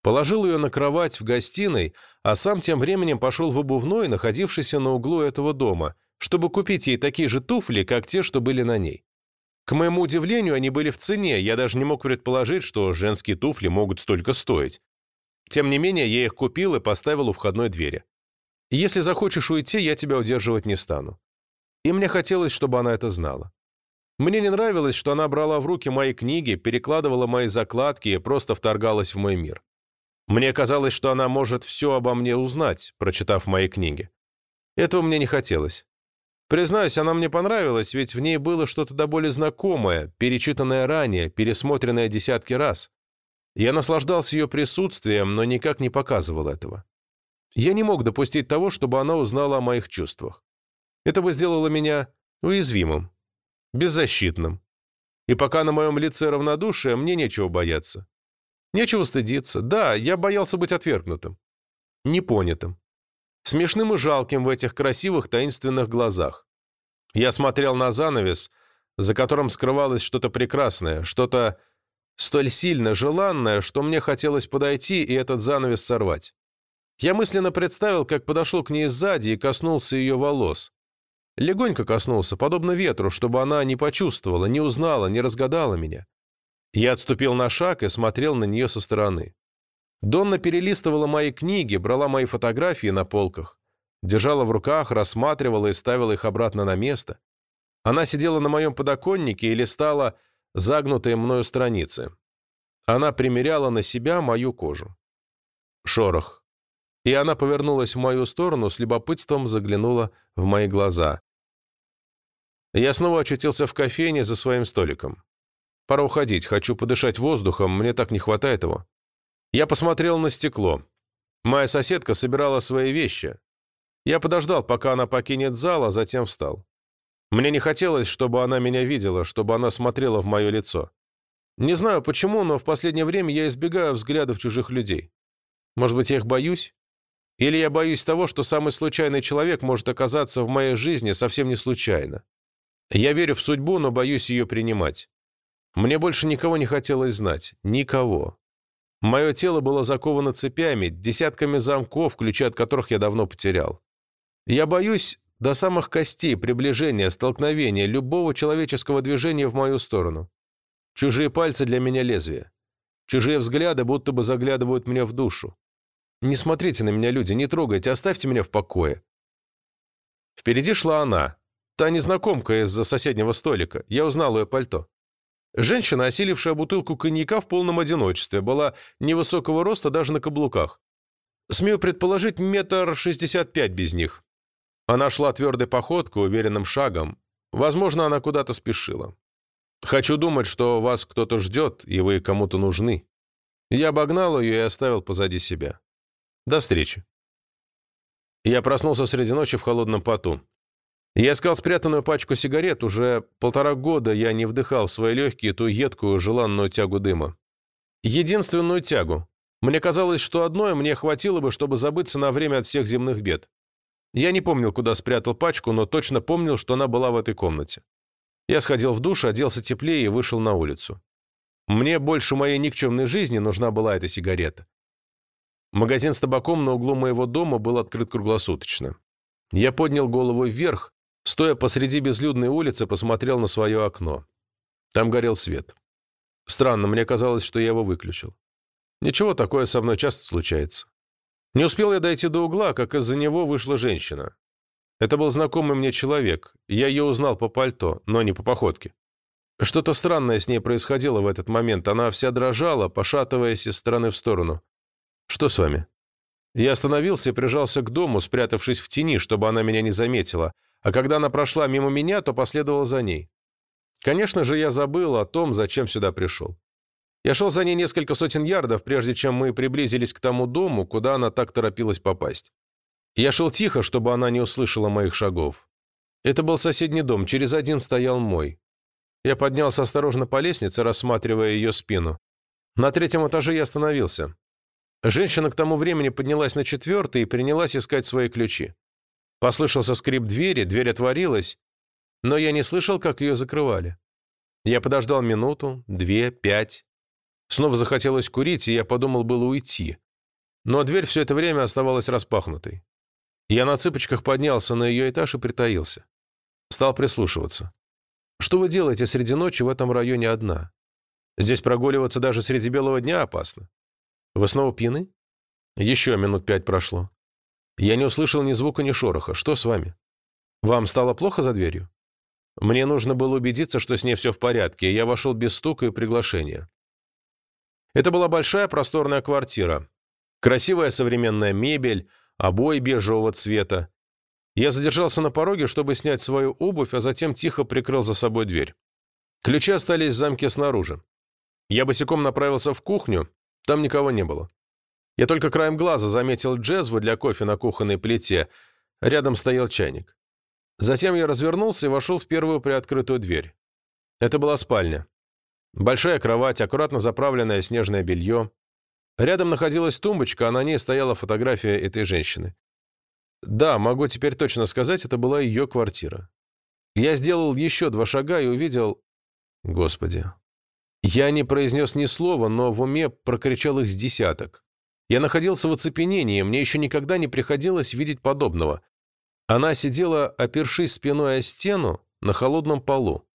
Положил ее на кровать в гостиной, а сам тем временем пошел в обувной, находившийся на углу этого дома, чтобы купить ей такие же туфли, как те, что были на ней. К моему удивлению, они были в цене, я даже не мог предположить, что женские туфли могут столько стоить. Тем не менее, я их купил и поставил у входной двери. Если захочешь уйти, я тебя удерживать не стану. И мне хотелось, чтобы она это знала. Мне не нравилось, что она брала в руки мои книги, перекладывала мои закладки и просто вторгалась в мой мир. Мне казалось, что она может все обо мне узнать, прочитав мои книги. Этого мне не хотелось. Признаюсь, она мне понравилась, ведь в ней было что-то до боли знакомое, перечитанное ранее, пересмотренное десятки раз. Я наслаждался ее присутствием, но никак не показывал этого. Я не мог допустить того, чтобы она узнала о моих чувствах. Это бы сделало меня уязвимым, беззащитным. И пока на моем лице равнодушие, мне нечего бояться. Нечего стыдиться. Да, я боялся быть отвергнутым, непонятым смешным и жалким в этих красивых таинственных глазах. Я смотрел на занавес, за которым скрывалось что-то прекрасное, что-то столь сильно желанное, что мне хотелось подойти и этот занавес сорвать. Я мысленно представил, как подошел к ней сзади и коснулся ее волос. Легонько коснулся, подобно ветру, чтобы она не почувствовала, не узнала, не разгадала меня. Я отступил на шаг и смотрел на нее со стороны. Донна перелистывала мои книги, брала мои фотографии на полках, держала в руках, рассматривала и ставила их обратно на место. Она сидела на моем подоконнике и листала загнутые мною страницы. Она примеряла на себя мою кожу. Шорох. и она повернулась в мою сторону, с любопытством заглянула в мои глаза. Я снова очутился в кофейне за своим столиком. Пора уходить, хочу подышать воздухом, мне так не хватает его. Я посмотрел на стекло. Моя соседка собирала свои вещи. Я подождал, пока она покинет зал, а затем встал. Мне не хотелось, чтобы она меня видела, чтобы она смотрела в мое лицо. Не знаю почему, но в последнее время я избегаю взглядов чужих людей. Может быть, я их боюсь? Или я боюсь того, что самый случайный человек может оказаться в моей жизни совсем не случайно. Я верю в судьбу, но боюсь ее принимать. Мне больше никого не хотелось знать. Никого. Мое тело было заковано цепями, десятками замков, ключи от которых я давно потерял. Я боюсь до самых костей приближения, столкновения, любого человеческого движения в мою сторону. Чужие пальцы для меня лезвие. Чужие взгляды будто бы заглядывают мне в душу. Не смотрите на меня, люди, не трогайте, оставьте меня в покое. Впереди шла она, та незнакомка из-за соседнего столика. Я узнал ее пальто. Женщина, осилившая бутылку коньяка в полном одиночестве, была невысокого роста даже на каблуках. Смею предположить, метр шестьдесят пять без них. Она шла твердой походкой, уверенным шагом. Возможно, она куда-то спешила. Хочу думать, что вас кто-то ждет, и вы кому-то нужны. Я обогнал ее и оставил позади себя. До встречи. Я проснулся среди ночи в холодном поту. Я искал спрятанную пачку сигарет. Уже полтора года я не вдыхал в свои легкие ту едкую, желанную тягу дыма. Единственную тягу. Мне казалось, что одной мне хватило бы, чтобы забыться на время от всех земных бед. Я не помнил, куда спрятал пачку, но точно помнил, что она была в этой комнате. Я сходил в душ, оделся теплее и вышел на улицу. Мне больше моей никчемной жизни нужна была эта сигарета. Магазин с табаком на углу моего дома был открыт круглосуточно. Я поднял голову вверх, Стоя посреди безлюдной улицы, посмотрел на свое окно. Там горел свет. Странно, мне казалось, что я его выключил. Ничего, такое со мной часто случается. Не успел я дойти до угла, как из-за него вышла женщина. Это был знакомый мне человек. Я ее узнал по пальто, но не по походке. Что-то странное с ней происходило в этот момент. Она вся дрожала, пошатываясь из стороны в сторону. «Что с вами?» Я остановился и прижался к дому, спрятавшись в тени, чтобы она меня не заметила – а когда она прошла мимо меня, то последовал за ней. Конечно же, я забыл о том, зачем сюда пришел. Я шел за ней несколько сотен ярдов, прежде чем мы приблизились к тому дому, куда она так торопилась попасть. Я шел тихо, чтобы она не услышала моих шагов. Это был соседний дом, через один стоял мой. Я поднялся осторожно по лестнице, рассматривая ее спину. На третьем этаже я остановился. Женщина к тому времени поднялась на четвертый и принялась искать свои ключи. Послышался скрип двери, дверь отворилась, но я не слышал, как ее закрывали. Я подождал минуту, две, пять. Снова захотелось курить, и я подумал было уйти. Но дверь все это время оставалась распахнутой. Я на цыпочках поднялся на ее этаж и притаился. Стал прислушиваться. Что вы делаете среди ночи в этом районе одна? Здесь прогуливаться даже среди белого дня опасно. Вы снова пьяны? Еще минут пять прошло. Я не услышал ни звука, ни шороха. Что с вами? Вам стало плохо за дверью? Мне нужно было убедиться, что с ней все в порядке, и я вошел без стука и приглашения. Это была большая просторная квартира. Красивая современная мебель, обои бежевого цвета. Я задержался на пороге, чтобы снять свою обувь, а затем тихо прикрыл за собой дверь. Ключи остались в замке снаружи. Я босиком направился в кухню, там никого не было. Я только краем глаза заметил джезву для кофе на кухонной плите. Рядом стоял чайник. Затем я развернулся и вошел в первую приоткрытую дверь. Это была спальня. Большая кровать, аккуратно заправленное снежное белье. Рядом находилась тумбочка, а на ней стояла фотография этой женщины. Да, могу теперь точно сказать, это была ее квартира. Я сделал еще два шага и увидел... Господи. Я не произнес ни слова, но в уме прокричал их с десяток. Я находился в оцепенении, мне еще никогда не приходилось видеть подобного. Она сидела, опершись спиной о стену, на холодном полу.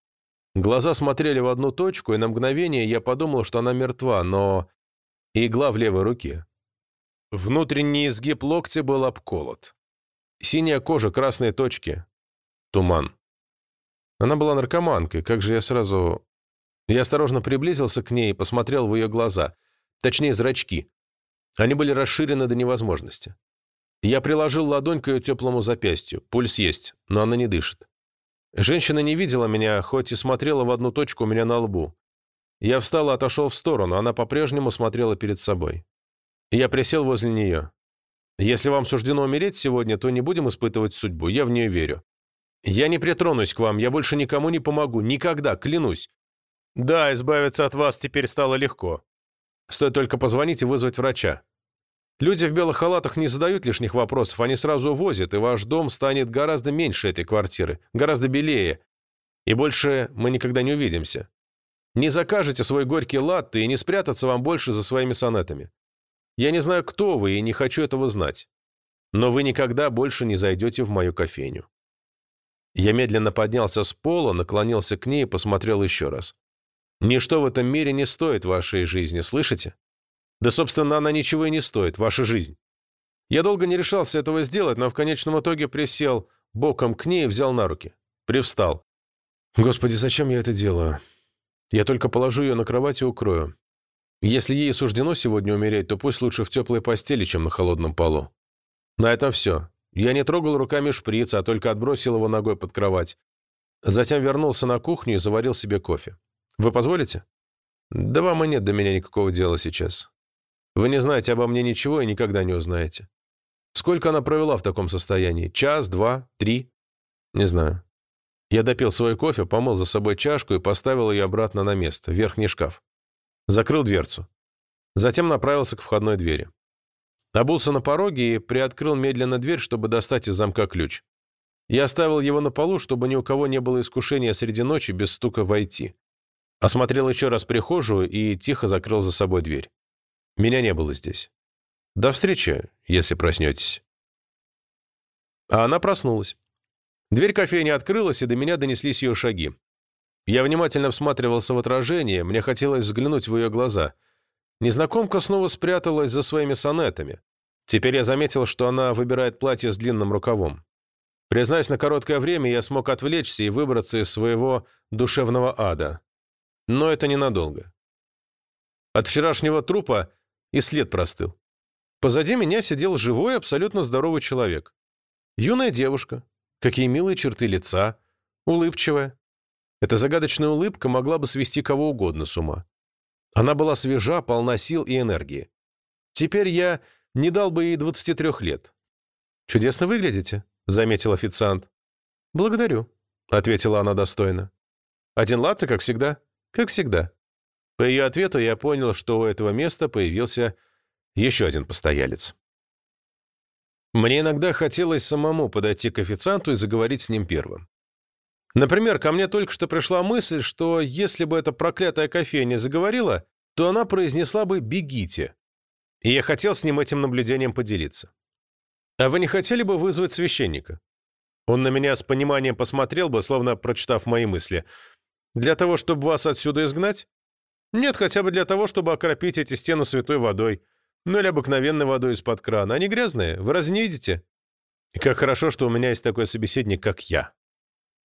Глаза смотрели в одну точку, и на мгновение я подумал, что она мертва, но... Игла в левой руке. Внутренний изгиб локтя был обколот. Синяя кожа, красные точки. Туман. Она была наркоманкой, как же я сразу... Я осторожно приблизился к ней и посмотрел в ее глаза. Точнее, зрачки. Они были расширены до невозможности. Я приложил ладонь к ее теплому запястью. Пульс есть, но она не дышит. Женщина не видела меня, хоть и смотрела в одну точку у меня на лбу. Я встал и отошел в сторону, она по-прежнему смотрела перед собой. Я присел возле нее. «Если вам суждено умереть сегодня, то не будем испытывать судьбу, я в нее верю. Я не притронусь к вам, я больше никому не помогу, никогда, клянусь. Да, избавиться от вас теперь стало легко. Стоит только позвонить и вызвать врача. Люди в белых халатах не задают лишних вопросов, они сразу увозят, и ваш дом станет гораздо меньше этой квартиры, гораздо белее, и больше мы никогда не увидимся. Не закажете свой горький латте и не спрятаться вам больше за своими сонетами. Я не знаю, кто вы, и не хочу этого знать. Но вы никогда больше не зайдете в мою кофейню. Я медленно поднялся с пола, наклонился к ней и посмотрел еще раз. Ничто в этом мире не стоит вашей жизни, слышите? Да, собственно, она ничего и не стоит, ваша жизнь. Я долго не решался этого сделать, но в конечном итоге присел боком к ней и взял на руки. Привстал. Господи, зачем я это делаю? Я только положу ее на кровать и укрою. Если ей суждено сегодня умереть, то пусть лучше в теплой постели, чем на холодном полу. На этом все. Я не трогал руками шприц, а только отбросил его ногой под кровать. Затем вернулся на кухню и заварил себе кофе. Вы позволите? Да вам и нет до меня никакого дела сейчас. Вы не знаете обо мне ничего и никогда не узнаете. Сколько она провела в таком состоянии? Час, два, три? Не знаю. Я допил свой кофе, помыл за собой чашку и поставил ее обратно на место, в верхний шкаф. Закрыл дверцу. Затем направился к входной двери. Обулся на пороге и приоткрыл медленно дверь, чтобы достать из замка ключ. Я оставил его на полу, чтобы ни у кого не было искушения среди ночи без стука войти. Осмотрел еще раз прихожую и тихо закрыл за собой дверь. Меня не было здесь. До встречи, если проснетесь. А она проснулась. Дверь кофейни открылась, и до меня донеслись ее шаги. Я внимательно всматривался в отражение, мне хотелось взглянуть в ее глаза. Незнакомка снова спряталась за своими сонетами. Теперь я заметил, что она выбирает платье с длинным рукавом. Признаюсь, на короткое время я смог отвлечься и выбраться из своего душевного ада. Но это ненадолго. От вчерашнего трупа и след простыл. Позади меня сидел живой, абсолютно здоровый человек. Юная девушка. Какие милые черты лица. Улыбчивая. Эта загадочная улыбка могла бы свести кого угодно с ума. Она была свежа, полна сил и энергии. Теперь я не дал бы ей 23 лет. «Чудесно выглядите», — заметил официант. «Благодарю», — ответила она достойно. «Один латте, как всегда?» «Как всегда». По ее ответу я понял, что у этого места появился еще один постоялец. Мне иногда хотелось самому подойти к официанту и заговорить с ним первым. Например, ко мне только что пришла мысль, что если бы эта проклятая кофейня заговорила, то она произнесла бы «бегите». И я хотел с ним этим наблюдением поделиться. А вы не хотели бы вызвать священника? Он на меня с пониманием посмотрел бы, словно прочитав мои мысли. Для того, чтобы вас отсюда изгнать? Нет, хотя бы для того, чтобы окропить эти стены святой водой. Ну или обыкновенной водой из-под крана. Они грязные, вы разве не видите? И как хорошо, что у меня есть такой собеседник, как я.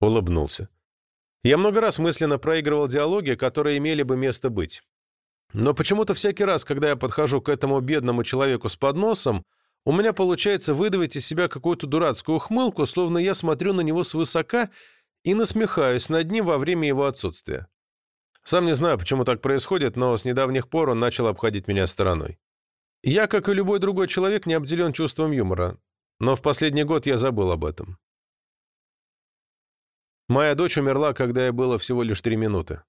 Улыбнулся. Я много раз мысленно проигрывал диалоги, которые имели бы место быть. Но почему-то всякий раз, когда я подхожу к этому бедному человеку с подносом, у меня получается выдавить из себя какую-то дурацкую ухмылку, словно я смотрю на него свысока и насмехаюсь над ним во время его отсутствия. Сам не знаю, почему так происходит, но с недавних пор он начал обходить меня стороной. Я, как и любой другой человек, не обделен чувством юмора, но в последний год я забыл об этом. Моя дочь умерла, когда ей было всего лишь три минуты.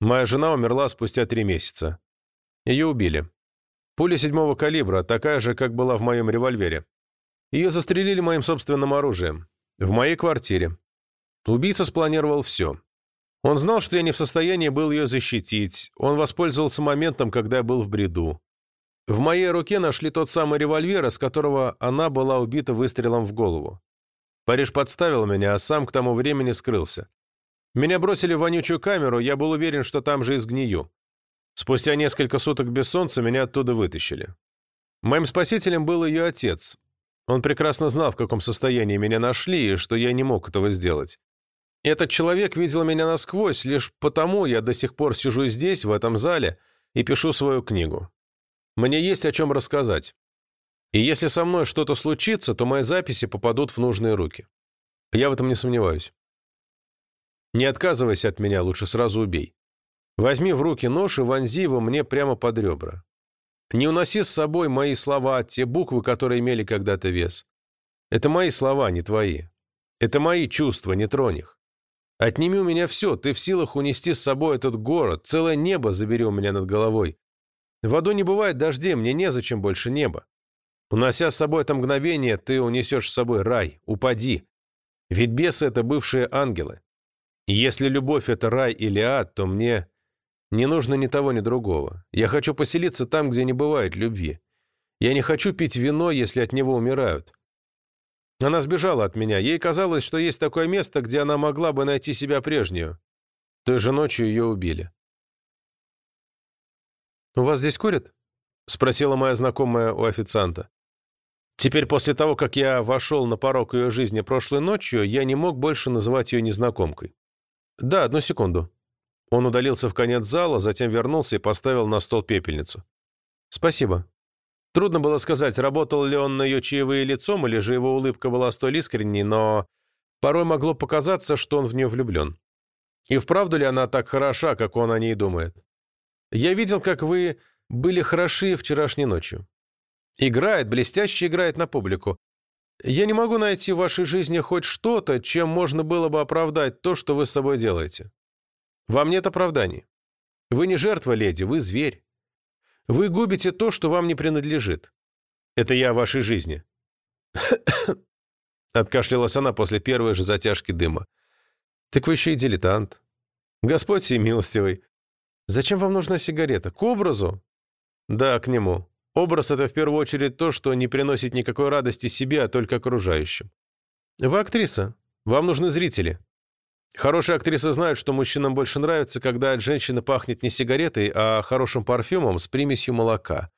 Моя жена умерла спустя три месяца. Ее убили. Пуля седьмого калибра, такая же, как была в моем револьвере. Ее застрелили моим собственным оружием. В моей квартире. Убийца спланировал все. Он знал, что я не в состоянии был ее защитить. Он воспользовался моментом, когда я был в бреду. В моей руке нашли тот самый револьвер, из которого она была убита выстрелом в голову. Париж подставил меня, а сам к тому времени скрылся. Меня бросили в вонючую камеру, я был уверен, что там же изгнию. Спустя несколько суток без солнца меня оттуда вытащили. Моим спасителем был ее отец. Он прекрасно знал, в каком состоянии меня нашли, и что я не мог этого сделать. Этот человек видел меня насквозь, лишь потому я до сих пор сижу здесь, в этом зале, и пишу свою книгу. Мне есть о чем рассказать. И если со мной что-то случится, то мои записи попадут в нужные руки. Я в этом не сомневаюсь. Не отказывайся от меня, лучше сразу убей. Возьми в руки нож и вонзи его мне прямо под ребра. Не уноси с собой мои слова, те буквы, которые имели когда-то вес. Это мои слова, не твои. Это мои чувства, не тронь их. Отними у меня все, ты в силах унести с собой этот город, целое небо забери у меня над головой. В аду не бывает дождей, мне незачем больше неба. Унося с собой это мгновение, ты унесешь с собой рай, упади. Ведь бесы — это бывшие ангелы. И если любовь — это рай или ад, то мне не нужно ни того, ни другого. Я хочу поселиться там, где не бывает любви. Я не хочу пить вино, если от него умирают. Она сбежала от меня. Ей казалось, что есть такое место, где она могла бы найти себя прежнюю. Той же ночью ее убили. «У вас здесь курят?» — спросила моя знакомая у официанта. Теперь, после того, как я вошел на порог ее жизни прошлой ночью, я не мог больше называть ее незнакомкой. «Да, одну секунду». Он удалился в конец зала, затем вернулся и поставил на стол пепельницу. «Спасибо». Трудно было сказать, работал ли он на ее чаевые лицом, или же его улыбка была столь искренней, но порой могло показаться, что он в нее влюблен. И вправду ли она так хороша, как он о ней думает? Я видел, как вы были хороши вчерашней ночью. Играет, блестяще играет на публику. Я не могу найти в вашей жизни хоть что-то, чем можно было бы оправдать то, что вы с собой делаете. Вам нет оправданий. Вы не жертва, леди, вы зверь. Вы губите то, что вам не принадлежит. Это я о вашей жизни. Откашлялась она после первой же затяжки дыма. Так вы еще и дилетант. Господь всемилостивый. Зачем вам нужна сигарета? К образу? Да, к нему. Образ — это в первую очередь то, что не приносит никакой радости себе, а только окружающим. Вы актриса. Вам нужны зрители. Хорошие актрисы знают, что мужчинам больше нравится, когда от женщины пахнет не сигаретой, а хорошим парфюмом с примесью молока.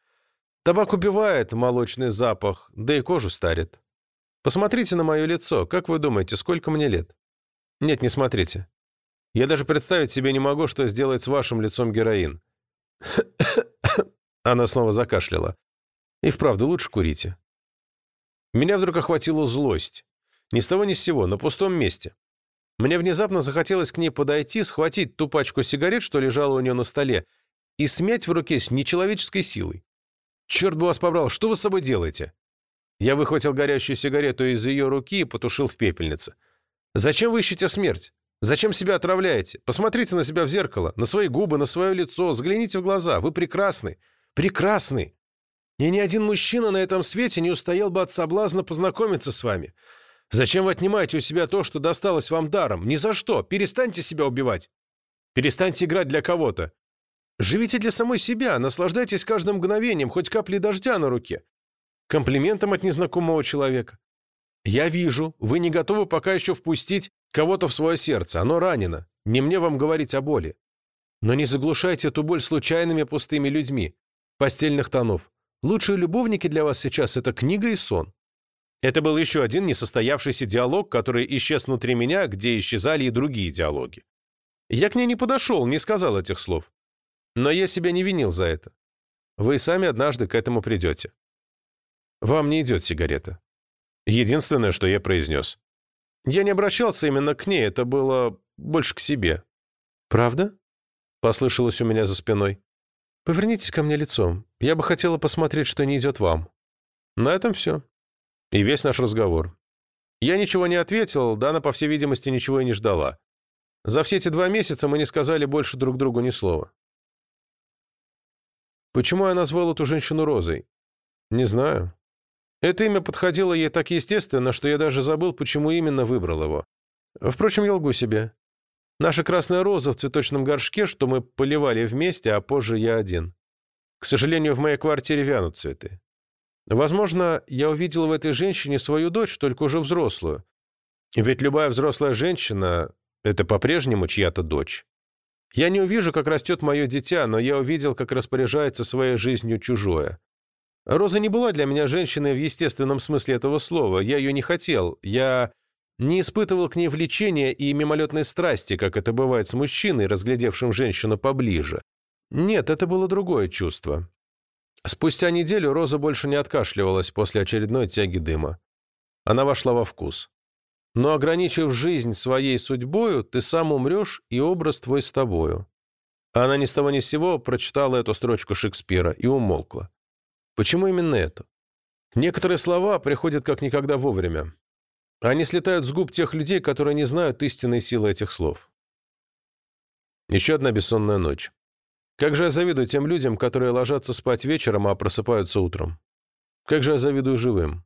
Табак убивает молочный запах, да и кожу старит. Посмотрите на мое лицо. Как вы думаете, сколько мне лет? Нет, не смотрите. Я даже представить себе не могу, что сделает с вашим лицом героин. Она снова закашляла. И вправду лучше курите. Меня вдруг охватила злость. Ни с того ни с сего, на пустом месте. Мне внезапно захотелось к ней подойти, схватить ту пачку сигарет, что лежала у нее на столе, и смять в руке с нечеловеческой силой. «Черт бы вас побрал, что вы с собой делаете?» Я выхватил горящую сигарету из ее руки и потушил в пепельнице. «Зачем вы ищете смерть? Зачем себя отравляете? Посмотрите на себя в зеркало, на свои губы, на свое лицо, взгляните в глаза. Вы прекрасны. Прекрасны. И ни один мужчина на этом свете не устоял бы от соблазна познакомиться с вами. Зачем вы отнимаете у себя то, что досталось вам даром? Ни за что. Перестаньте себя убивать. Перестаньте играть для кого-то. Живите для самой себя, наслаждайтесь каждым мгновением, хоть капли дождя на руке. Комплиментом от незнакомого человека. Я вижу, вы не готовы пока еще впустить кого-то в свое сердце. Оно ранено. Не мне вам говорить о боли. Но не заглушайте эту боль случайными пустыми людьми. Постельных тонов. Лучшие любовники для вас сейчас – это книга и сон. Это был еще один несостоявшийся диалог, который исчез внутри меня, где исчезали и другие диалоги. Я к ней не подошел, не сказал этих слов. Но я себя не винил за это. Вы сами однажды к этому придете. Вам не идет сигарета. Единственное, что я произнес. Я не обращался именно к ней, это было больше к себе. «Правда?» — послышалось у меня за спиной. «Повернитесь ко мне лицом. Я бы хотела посмотреть, что не идет вам». На этом все. И весь наш разговор. Я ничего не ответил, Дана, по всей видимости, ничего и не ждала. За все эти два месяца мы не сказали больше друг другу ни слова. Почему я назвал эту женщину Розой? Не знаю. Это имя подходило ей так естественно, что я даже забыл, почему именно выбрал его. Впрочем, я лгу себе. Наша красная роза в цветочном горшке, что мы поливали вместе, а позже я один. К сожалению, в моей квартире вянут цветы. Возможно, я увидел в этой женщине свою дочь, только уже взрослую. Ведь любая взрослая женщина — это по-прежнему чья-то дочь. Я не увижу, как растет мое дитя, но я увидел, как распоряжается своей жизнью чужое. Роза не была для меня женщиной в естественном смысле этого слова. Я ее не хотел. Я не испытывал к ней влечения и мимолетной страсти, как это бывает с мужчиной, разглядевшим женщину поближе. Нет, это было другое чувство. Спустя неделю Роза больше не откашливалась после очередной тяги дыма. Она вошла во вкус. Но ограничив жизнь своей судьбою, ты сам умрешь, и образ твой с тобою. Она ни с того ни с сего прочитала эту строчку Шекспира и умолкла. Почему именно это? Некоторые слова приходят как никогда вовремя. Они слетают с губ тех людей, которые не знают истинной силы этих слов. Еще одна бессонная ночь. Как же я завидую тем людям, которые ложатся спать вечером, а просыпаются утром. Как же я завидую живым.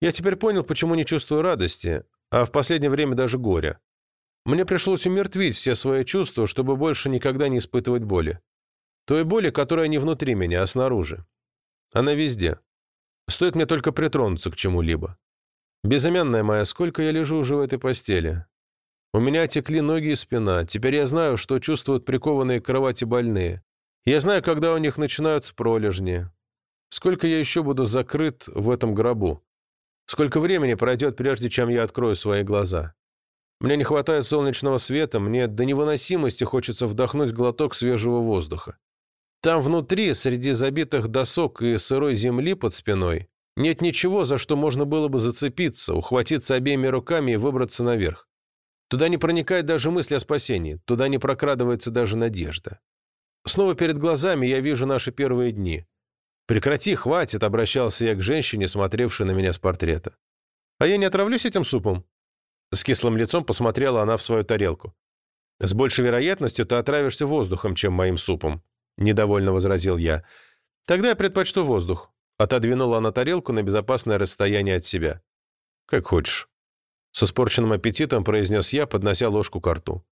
Я теперь понял, почему не чувствую радости, а в последнее время даже горя. Мне пришлось умертвить все свои чувства, чтобы больше никогда не испытывать боли. Той боли, которая не внутри меня, а снаружи. Она везде. Стоит мне только притронуться к чему-либо. Безымянная моя, сколько я лежу уже в этой постели. У меня текли ноги и спина. Теперь я знаю, что чувствуют прикованные к кровати больные. Я знаю, когда у них начинаются пролежни. Сколько я еще буду закрыт в этом гробу? Сколько времени пройдет, прежде чем я открою свои глаза? Мне не хватает солнечного света, мне до невыносимости хочется вдохнуть глоток свежего воздуха. Там внутри, среди забитых досок и сырой земли под спиной, нет ничего, за что можно было бы зацепиться, ухватиться обеими руками и выбраться наверх. Туда не проникает даже мысль о спасении, туда не прокрадывается даже надежда. Снова перед глазами я вижу наши первые дни. «Прекрати, хватит», — обращался я к женщине, смотревшей на меня с портрета. «А я не отравлюсь этим супом?» С кислым лицом посмотрела она в свою тарелку. «С большей вероятностью ты отравишься воздухом, чем моим супом», — недовольно возразил я. «Тогда я предпочту воздух», — отодвинула она тарелку на безопасное расстояние от себя. «Как хочешь». С испорченным аппетитом произнес я, поднося ложку к рту.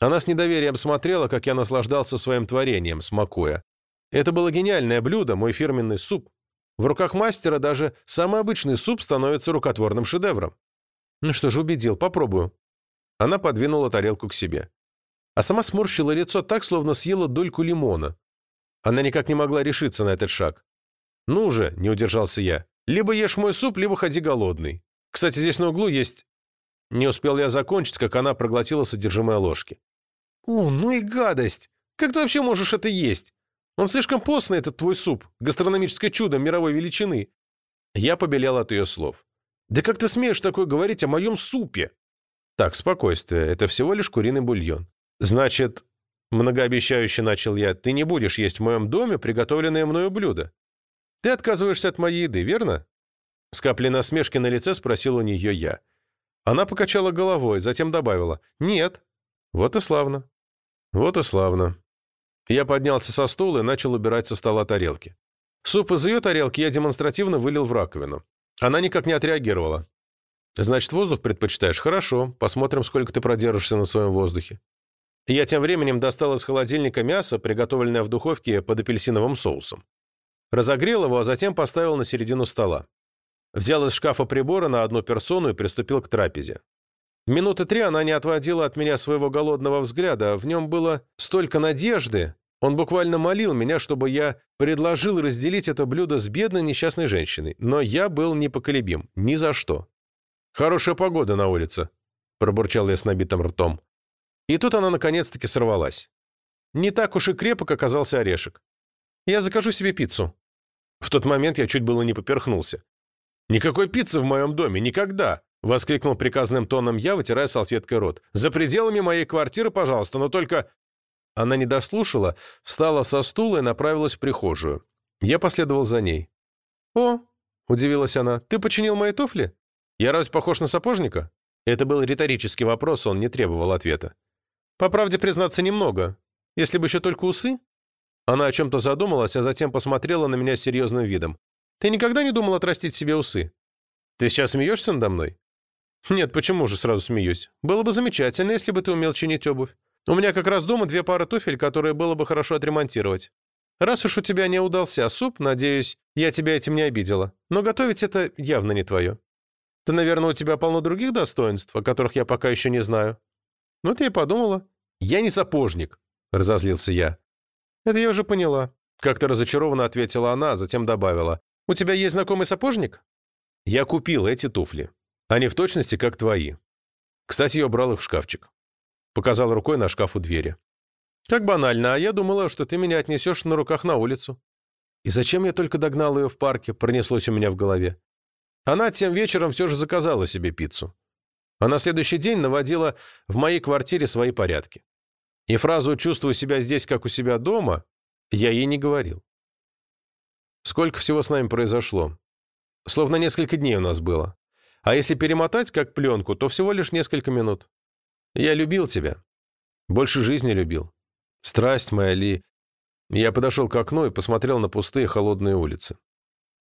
Она с недоверием смотрела, как я наслаждался своим творением, смакуя. Это было гениальное блюдо, мой фирменный суп. В руках мастера даже самый обычный суп становится рукотворным шедевром. Ну что же, убедил, попробую. Она подвинула тарелку к себе. А сама сморщила лицо так, словно съела дольку лимона. Она никак не могла решиться на этот шаг. «Ну же», — не удержался я, — «либо ешь мой суп, либо ходи голодный. Кстати, здесь на углу есть не успел я закончить, как она проглотила содержимое ложки. «О, ну и гадость! Как ты вообще можешь это есть? Он слишком постный, этот твой суп, гастрономическое чудо мировой величины!» Я побелел от ее слов. «Да как ты смеешь такое говорить о моем супе?» «Так, спокойствие, это всего лишь куриный бульон. Значит, многообещающе начал я, ты не будешь есть в моем доме приготовленное мною блюдо. Ты отказываешься от моей еды, верно?» С каплей насмешки на лице спросил у нее я. Она покачала головой, затем добавила «Нет». Вот и славно. Вот и славно. Я поднялся со стула и начал убирать со стола тарелки. Суп из ее тарелки я демонстративно вылил в раковину. Она никак не отреагировала. «Значит, воздух предпочитаешь? Хорошо. Посмотрим, сколько ты продержишься на своем воздухе». Я тем временем достал из холодильника мясо, приготовленное в духовке под апельсиновым соусом. Разогрел его, а затем поставил на середину стола. Взял из шкафа приборы на одну персону и приступил к трапезе. Минуты три она не отводила от меня своего голодного взгляда, в нем было столько надежды, он буквально молил меня, чтобы я предложил разделить это блюдо с бедной несчастной женщиной, но я был непоколебим, ни за что. «Хорошая погода на улице», — пробурчал я с набитым ртом. И тут она наконец-таки сорвалась. Не так уж и крепок оказался орешек. «Я закажу себе пиццу». В тот момент я чуть было не поперхнулся. «Никакой пиццы в моем доме, никогда!» — воскликнул приказным тоном я, вытирая салфеткой рот. «За пределами моей квартиры, пожалуйста, но только...» Она не дослушала, встала со стула и направилась в прихожую. Я последовал за ней. «О!» — удивилась она. «Ты починил мои туфли? Я разве похож на сапожника?» Это был риторический вопрос, он не требовал ответа. «По правде признаться, немного. Если бы еще только усы?» Она о чем-то задумалась, а затем посмотрела на меня с серьезным видом. Ты никогда не думал отрастить себе усы? Ты сейчас смеешься надо мной? Нет, почему же сразу смеюсь? Было бы замечательно, если бы ты умел чинить обувь. У меня как раз дома две пары туфель, которые было бы хорошо отремонтировать. Раз уж у тебя не удался суп, надеюсь, я тебя этим не обидела. Но готовить это явно не твое. Ты, наверное, у тебя полно других достоинств, о которых я пока еще не знаю. Ну, ты и подумала. Я не сапожник, разозлился я. Это я уже поняла. Как-то разочарованно ответила она, а затем добавила. «У тебя есть знакомый сапожник?» «Я купил эти туфли. Они в точности как твои. Кстати, я убрал их в шкафчик». Показал рукой на шкаф у двери. «Как банально, а я думала, что ты меня отнесешь на руках на улицу». И зачем я только догнал ее в парке, пронеслось у меня в голове. Она тем вечером все же заказала себе пиццу. А на следующий день наводила в моей квартире свои порядки. И фразу «чувствую себя здесь, как у себя дома» я ей не говорил. Сколько всего с нами произошло. Словно несколько дней у нас было. А если перемотать как пленку, то всего лишь несколько минут. Я любил тебя. Больше жизни любил. Страсть моя ли... Я подошел к окну и посмотрел на пустые холодные улицы.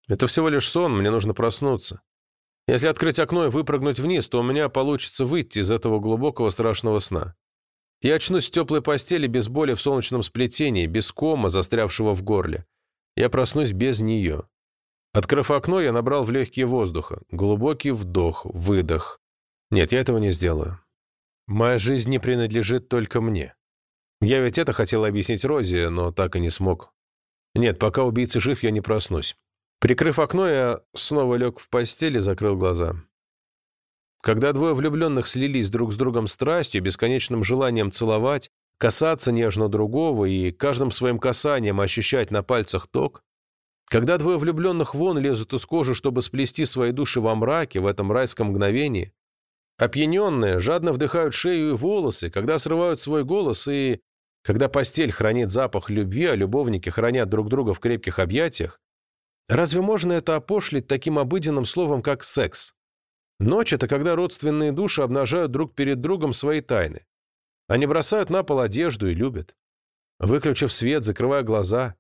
Это всего лишь сон, мне нужно проснуться. Если открыть окно и выпрыгнуть вниз, то у меня получится выйти из этого глубокого страшного сна. Я очнусь в теплой постели без боли в солнечном сплетении, без кома, застрявшего в горле. Я проснусь без нее. Открыв окно, я набрал в легкие воздуха. Глубокий вдох, выдох. Нет, я этого не сделаю. Моя жизнь не принадлежит только мне. Я ведь это хотел объяснить Розе, но так и не смог. Нет, пока убийца жив, я не проснусь. Прикрыв окно, я снова лег в постель и закрыл глаза. Когда двое влюбленных слились друг с другом страстью, бесконечным желанием целовать, касаться нежно другого и каждым своим касанием ощущать на пальцах ток, когда двое влюбленных вон лезут из кожи, чтобы сплести свои души во мраке, в этом райском мгновении, опьяненные жадно вдыхают шею и волосы, когда срывают свой голос и... Когда постель хранит запах любви, а любовники хранят друг друга в крепких объятиях, Разве можно это опошлить таким обыденным словом, как секс? Ночь — это когда родственные души обнажают друг перед другом свои тайны. Они бросают на пол одежду и любят. Выключив свет, закрывая глаза.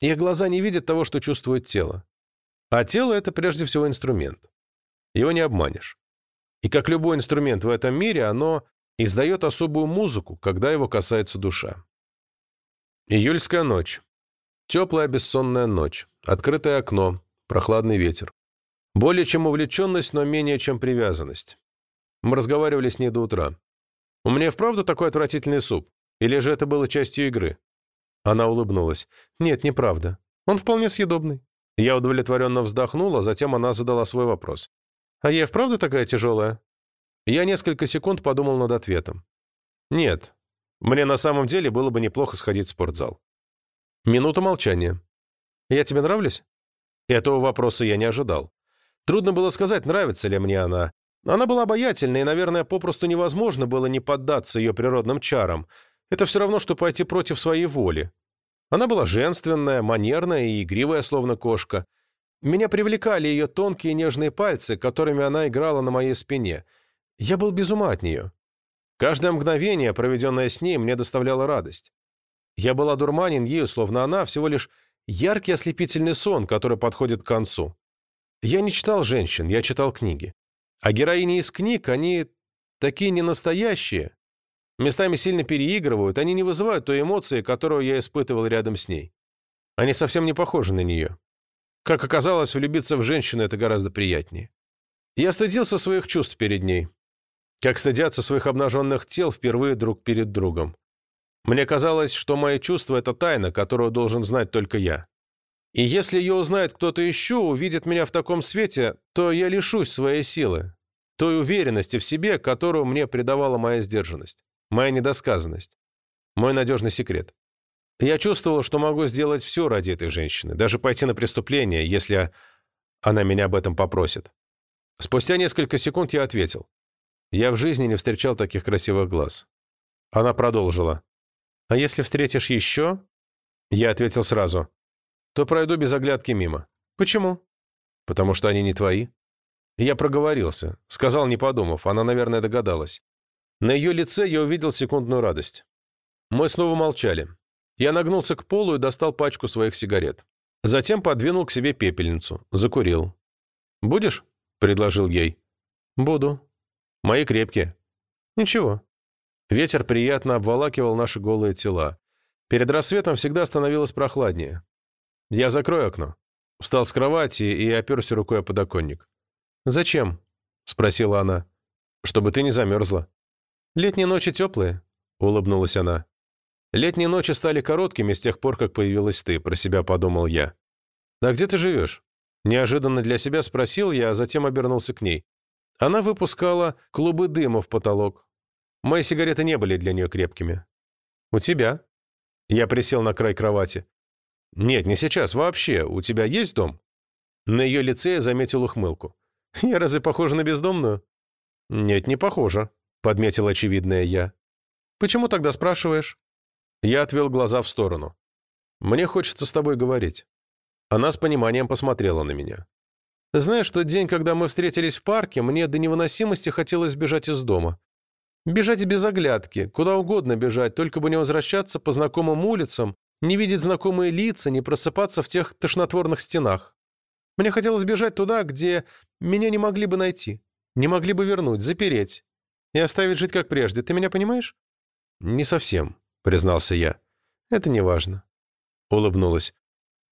Их глаза не видят того, что чувствует тело. А тело — это прежде всего инструмент. Его не обманешь. И как любой инструмент в этом мире, оно издает особую музыку, когда его касается душа. Июльская ночь. Теплая бессонная ночь, открытое окно, прохладный ветер. Более чем увлеченность, но менее чем привязанность. Мы разговаривали с ней до утра. «У меня вправду такой отвратительный суп? Или же это было частью игры?» Она улыбнулась. «Нет, неправда. Он вполне съедобный». Я удовлетворенно вздохнула, затем она задала свой вопрос. «А я вправду такая тяжелая?» Я несколько секунд подумал над ответом. «Нет. Мне на самом деле было бы неплохо сходить в спортзал». Минута молчания. «Я тебе нравлюсь?» Этого вопроса я не ожидал. Трудно было сказать, нравится ли мне она. Она была обаятельна, и, наверное, попросту невозможно было не поддаться ее природным чарам. Это все равно, что пойти против своей воли. Она была женственная, манерная и игривая, словно кошка. Меня привлекали ее тонкие нежные пальцы, которыми она играла на моей спине. Я был без ума от нее. Каждое мгновение, проведенное с ней, мне доставляло радость. Я был одурманен ею, словно она всего лишь яркий ослепительный сон, который подходит к концу. Я не читал женщин, я читал книги. А героини из книг, они такие ненастоящие. Местами сильно переигрывают, они не вызывают той эмоции, которую я испытывал рядом с ней. Они совсем не похожи на нее. Как оказалось, влюбиться в женщину – это гораздо приятнее. Я стыдился своих чувств перед ней. Как стыдятся своих обнаженных тел впервые друг перед другом. Мне казалось, что мои чувства – это тайна, которую должен знать только я. И если ее узнает кто-то еще, увидит меня в таком свете, то я лишусь своей силы, той уверенности в себе, которую мне придавала моя сдержанность, моя недосказанность, мой надежный секрет. Я чувствовал, что могу сделать все ради этой женщины, даже пойти на преступление, если она меня об этом попросит. Спустя несколько секунд я ответил. Я в жизни не встречал таких красивых глаз. Она продолжила. А если встретишь еще?» Я ответил сразу. «То пройду без оглядки мимо». «Почему?» «Потому что они не твои». Я проговорился. Сказал, не подумав. Она, наверное, догадалась. На ее лице я увидел секундную радость. Мы снова молчали. Я нагнулся к полу и достал пачку своих сигарет. Затем подвинул к себе пепельницу. Закурил. «Будешь?» — предложил ей. «Буду. Мои крепкие». «Ничего. Ветер приятно обволакивал наши голые тела. Перед рассветом всегда становилось прохладнее. Я закрою окно. Встал с кровати и оперся рукой о подоконник. «Зачем?» — спросила она. «Чтобы ты не замерзла». «Летние ночи теплые», — улыбнулась она. «Летние ночи стали короткими с тех пор, как появилась ты», — про себя подумал я. «А где ты живешь?» Неожиданно для себя спросил я, а затем обернулся к ней. Она выпускала клубы дыма в потолок, Мои сигареты не были для нее крепкими. «У тебя?» Я присел на край кровати. «Нет, не сейчас, вообще. У тебя есть дом?» На ее лице я заметил ухмылку. «Я разве похожа на бездомную?» «Нет, не похожа», — подметил очевидное я. «Почему тогда спрашиваешь?» Я отвел глаза в сторону. «Мне хочется с тобой говорить». Она с пониманием посмотрела на меня. «Знаешь, тот день, когда мы встретились в парке, мне до невыносимости хотелось бежать из дома. Бежать без оглядки, куда угодно бежать, только бы не возвращаться по знакомым улицам не видеть знакомые лица, не просыпаться в тех тошнотворных стенах. Мне хотелось бежать туда, где меня не могли бы найти, не могли бы вернуть, запереть и оставить жить как прежде. Ты меня понимаешь? Не совсем, признался я. Это не важно. Улыбнулась.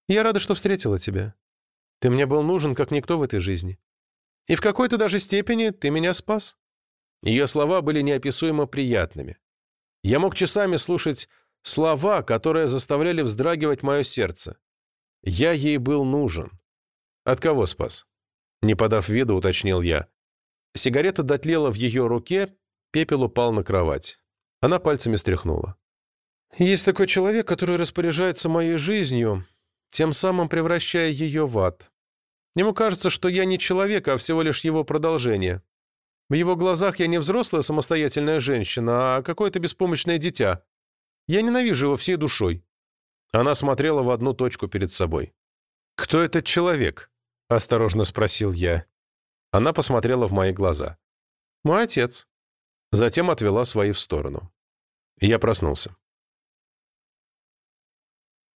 Я рада, что встретила тебя. Ты мне был нужен, как никто в этой жизни. И в какой-то даже степени ты меня спас. Ее слова были неописуемо приятными. Я мог часами слушать Слова, которые заставляли вздрагивать мое сердце. Я ей был нужен. От кого спас? Не подав виду, уточнил я. Сигарета дотлела в ее руке, пепел упал на кровать. Она пальцами стряхнула. «Есть такой человек, который распоряжается моей жизнью, тем самым превращая ее в ад. Ему кажется, что я не человек, а всего лишь его продолжение. В его глазах я не взрослая самостоятельная женщина, а какое-то беспомощное дитя. Я ненавижу его всей душой». Она смотрела в одну точку перед собой. «Кто этот человек?» — осторожно спросил я. Она посмотрела в мои глаза. «Мой отец». Затем отвела свои в сторону. Я проснулся.